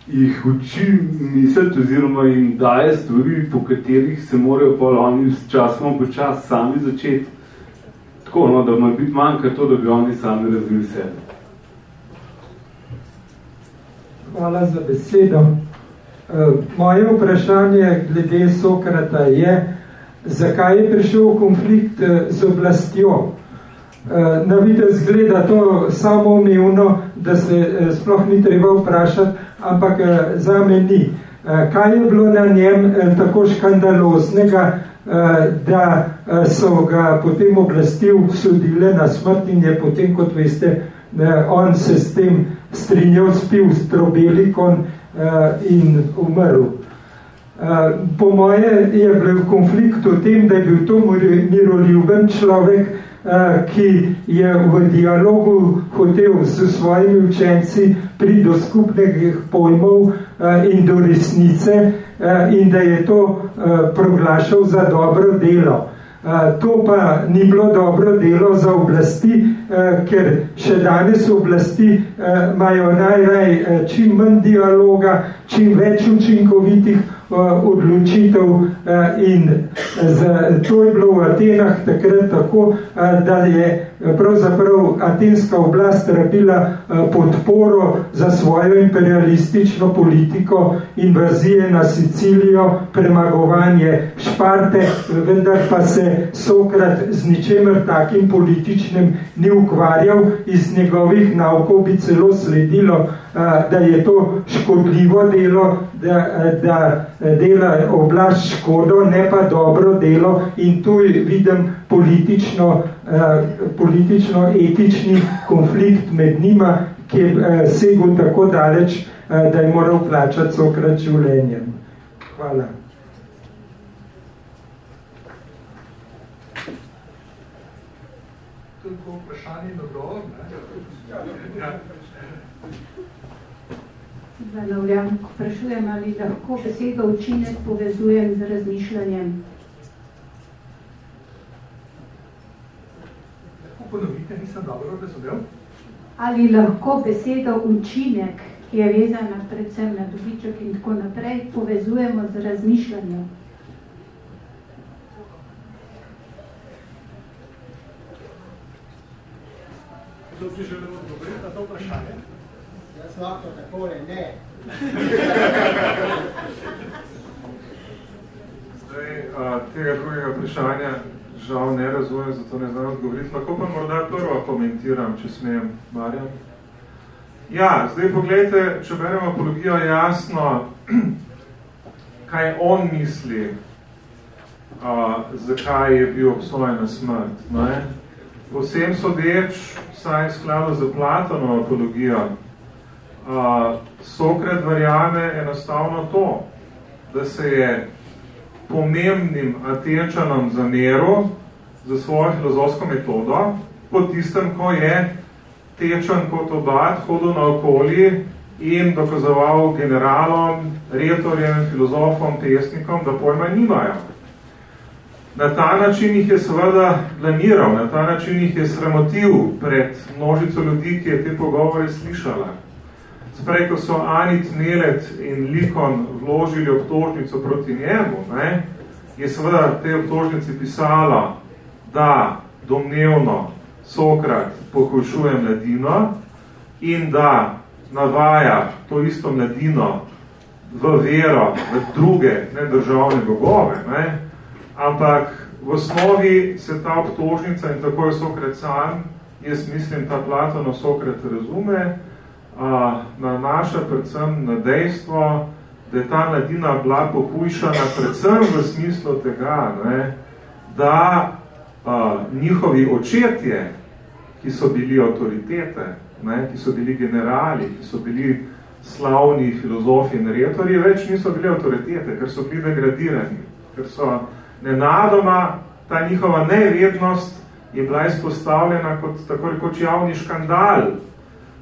jih uči misliti oziroma jim daje stvari, po katerih se morajo pa oni s časom počas sami začeti. Tako, no, da ima biti manjka to, da bi oni sami razvili sebe. Hvala za besedo. Moje vprašanje glede Sokrata je, zakaj je prišel konflikt z oblastjo. Na videz gleda to samoumevno, da se sploh ni treba vprašati, ampak za me ni. Kaj je bilo na njem tako škandaloznega, da so ga potem oblasti obsodile na smrt in je potem, kot veste, on se s tem strinjal, spil s trobelikon in umrl. Po moje je bil konflikt o tem, da je bil to miroljuben človek, ki je v dialogu hotel s svojimi učenci pri do skupnih pojmov in do resnice in da je to proglašal za dobro delo. To pa ni bilo dobro delo za oblasti, ker še danes oblasti imajo najraj čim manj dialoga, čim več učinkovitih odločitev in to je bilo v Atenah takrat tako, da je pravzaprav atenska oblast rabila podporo za svojo imperialistično politiko, invazije na Sicilijo, premagovanje Šparte, vendar pa se Sokrat z ničemer takim političnim ni ukvarjal, iz njegovih naukov bi celo sledilo, da je to škodljivo delo, da, da dela oblast škodo, ne pa dobro delo in tu vidim politično, politično-etični konflikt med njima, ki je segel tako daleč, da je moral plačati Sokrat življenjem. Hvala. To je vprašanje na odgovor, ne? Ja. Zanavljam, vprašujem, ali lahko besedo učinek povezujem z razmišljanjem. Lahko ponovite, nisem dobro razumel. Ali lahko besedo učinek, ki je vezana predvsem na dobiček in tako naprej, povezujemo z razmišljanjem? Kdo bi želel odgovoriti na to vprašanje? Jaz lahko takole, ne. Zdaj, a, tega drugega vprašanja žal ne razumem, zato ne znam odgovoriti. Lahko pa morda prvo komentiram, če smem, Marjan. Ja, zdaj pogledajte, če beremo apologijo jasno, kaj on misli, a, zakaj je bil obsojen na smrt. Ne? Vsem sodeč, vsaj skladu za Platonovo apologijo, a, Sokrat verjame enostavno to, da se je pomembnim Atenčanom zameril za svojo filozofsko metodo, po tistem, ko je tečen kot obat, hodil na okolji in dokazoval generalom, retorjem, filozofom, pesnikom, da pojma nimajo. Na ta način jih je seveda blamiral, na ta način jih je sramotil pred množico ljudi, ki je te pogovore slišala. Sprej, ko so Anit Nelet in Likon vložili obtožnico proti njemu, ne, je seveda te obtožnici pisala, da domnevno Sokrat pohojšuje mladino in da navaja to isto mladino v vero, v druge nedržavne bogove, ne, ampak v osnovi se ta obtožnica in tako je Sokrat sam, jaz mislim, ta Platono Sokrat razume, nanaša predvsem na dejstvo, da je ta mladina bila pohujšana predvsem v smislu tega, ne, da a, njihovi očetje, ki so bili avtoritete, ne, ki so bili generali, ki so bili slavni filozofi in retorji, več niso bili avtoritete, ker so bili degradirani, ker so nenadoma ta njihova nevednost je bila izpostavljena kot tako rekoč javni škandal.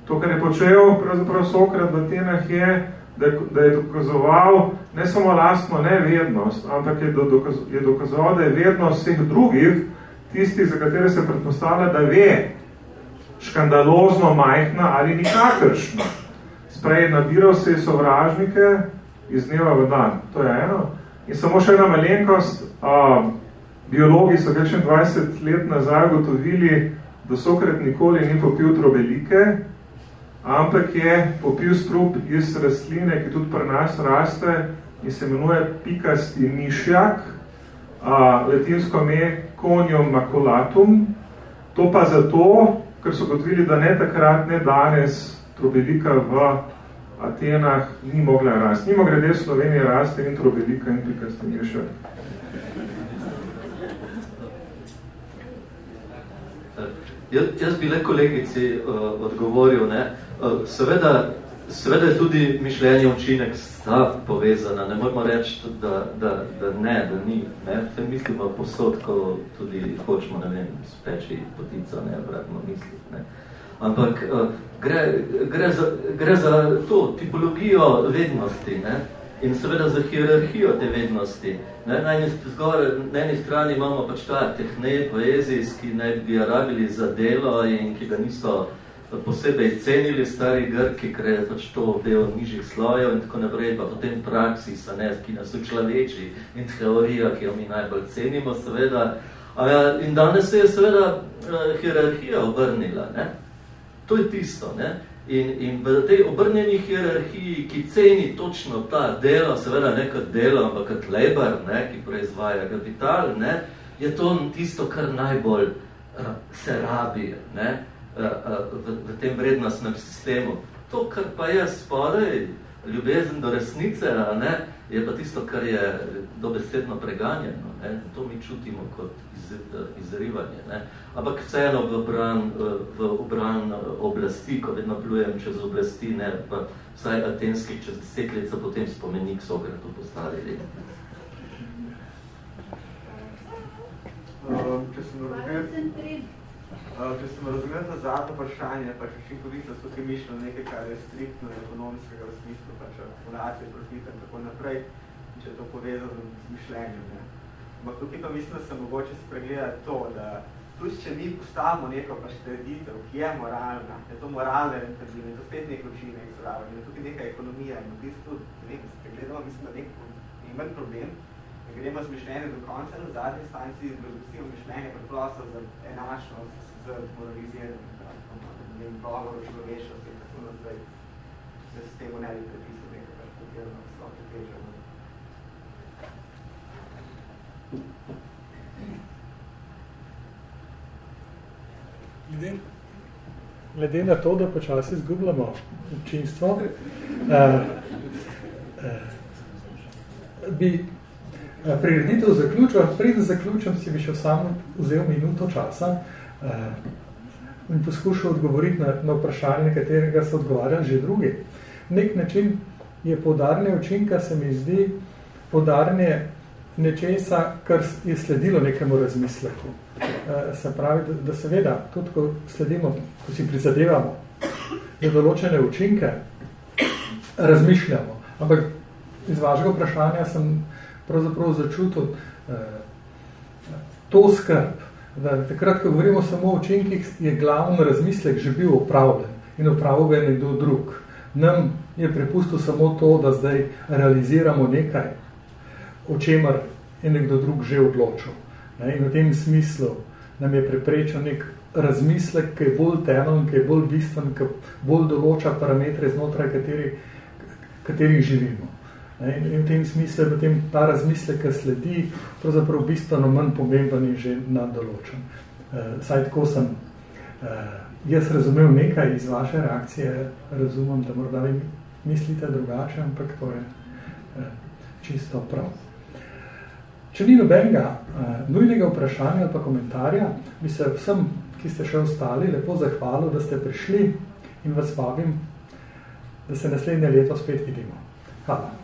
To, kar je počel pravzaprav Sokrat v Atenah je, da, da je dokazoval ne samo lastno nevednost, ampak je, dokaz, je dokazoval, da je vednost vseh drugih, tistih, za katere se predpostavlja, da ve, škandalozno majhna ali nikakršna. Sprej nabiral se sovražnike iz dneva v dan. To je eno. In samo še ena malenkost, a, biologi so več 20 let nazaj gotovili, da Sokrat nikoli ni popil trobelike, ampak je popil strup iz rastline, ki tudi pri nas raste in se imenuje pikasti mišjak, a, latinsko ime conium maculatum. To pa zato, ker so gotovili, da ne takrat, ne danes trobelika v Atenah ni mogla rasti. Nimo grede Slovenije raste in trobelika in mišjak. Jaz, jaz bi le kolegici uh, odgovoril, ne. Uh, seveda, seveda je tudi mišljenje učinek sta povezana. Ne moramo reči, da, da, da ne, da ni. Ne. Vse mislimo posod, ko tudi hočemo, ne vem, speči potica, ne, vratno misliti. Ne. Ampak uh, gre, gre, za, gre za to tipologijo vednosti, ne. In seveda za hierarhijo te vednosti. Ne, na, eni zgore, na eni strani imamo pač ta tehnej poezijski, naj bi rabili za delo in ki ga niso posebej cenili stari Grki, ker je pač to del nižjih slojev in tako naprej, pa potem praksis, ne, ki nas učlaveči in teorija, ki jo mi najbolj cenimo, seveda. In danes se je seveda eh, hierarhija obrnila. Ne. To je tisto. Ne. In, in v tej obrnjeni hierarhiji, ki ceni točno ta delo, seveda ne kot delo, ampak kot labor, ne, ki proizvaja kapital, ne, je to tisto, kar najbolj uh, se rabi ne, uh, uh, v, v tem vrednostnem sistemu. To, kar pa je spodaj, ljubezen do resnice, a ne, je pa tisto, kar je dobesedno preganjeno. Ne. To mi čutimo kot iz, izrivanje. Ne. Ampak vseeno v obran, v obran oblasti, ko vedno plujem čez oblasti, ne, pa vsaj atenskih čez deset let so potem spomenik Sokratu postavili. Uh, če sem če sem razumel ta zadnje vprašanje, pač učinkovitost tukaj mišljeno nekaj, kar je striktno ekonomskega v smislu, pač akumulacije, profita in tako naprej, če je to povezano z mišljenjem. Ne. Ampak tukaj pa mislim, da se mogoče spregledati to, da tudi če mi postavimo neko pač trditev, ki je moralna, je to moralne rentabilne, to spet neko učinek zraven, je tukaj neka ekonomija in v bistvu, ne vem, spregledamo, mislim, da nek imen problem, gremo z mišljenjem do konca, na zadnji stanci izgledamo mišljenje preprosto za enačnost, z moraliziranjem, in govor o človeščosti in tako naprej, da se temu ne bi prepisal nekaj pač potirano, sploh težo. Glede, glede na to, da počasi izgubljamo občinstvo, eh, eh, bi prireditev zaključil, preden zaključim, si bi še samo vzel minuto časa eh, in poskušal odgovoriti na, na vprašanje, katerega so odgovarjali že drugi. Nek način je podarne učinka, se mi zdi, podarne nečesa, kar je sledilo nekemu razmisleku. Eh, se pravi, da, da seveda, tudi ko sledimo, ko si prizadevamo za določene učinke, razmišljamo. Ampak iz vašega vprašanja sem pravzaprav začutil eh, to skrb, da takrat, ko govorimo samo o učinkih, je glavni razmislek že bil upravljen in upravil ga je nekdo drug. Nam je prepustil samo to, da zdaj realiziramo nekaj, o čemer je nekdo drug že odločil. Ne? In v tem smislu nam je preprečil nek razmislek, ki je bolj temelj, ki je bolj bistven, ki bolj določa parametre, znotraj katerih, katerih živimo. Ne? In v tem smislu je potem ta razmislek, ki sledi, pravzaprav bistveno manj pomemben in že naddoločen. Uh, saj tako sem uh, jaz razumel nekaj iz vaše reakcije, razumem, da morda vi mislite drugače, ampak to je čisto prav. Če ni nobenega nujnega vprašanja ali pa komentarja, bi se vsem, ki ste še ostali, lepo zahvalil, da ste prišli in vas vabim, da se naslednje leto spet vidimo. Hvala.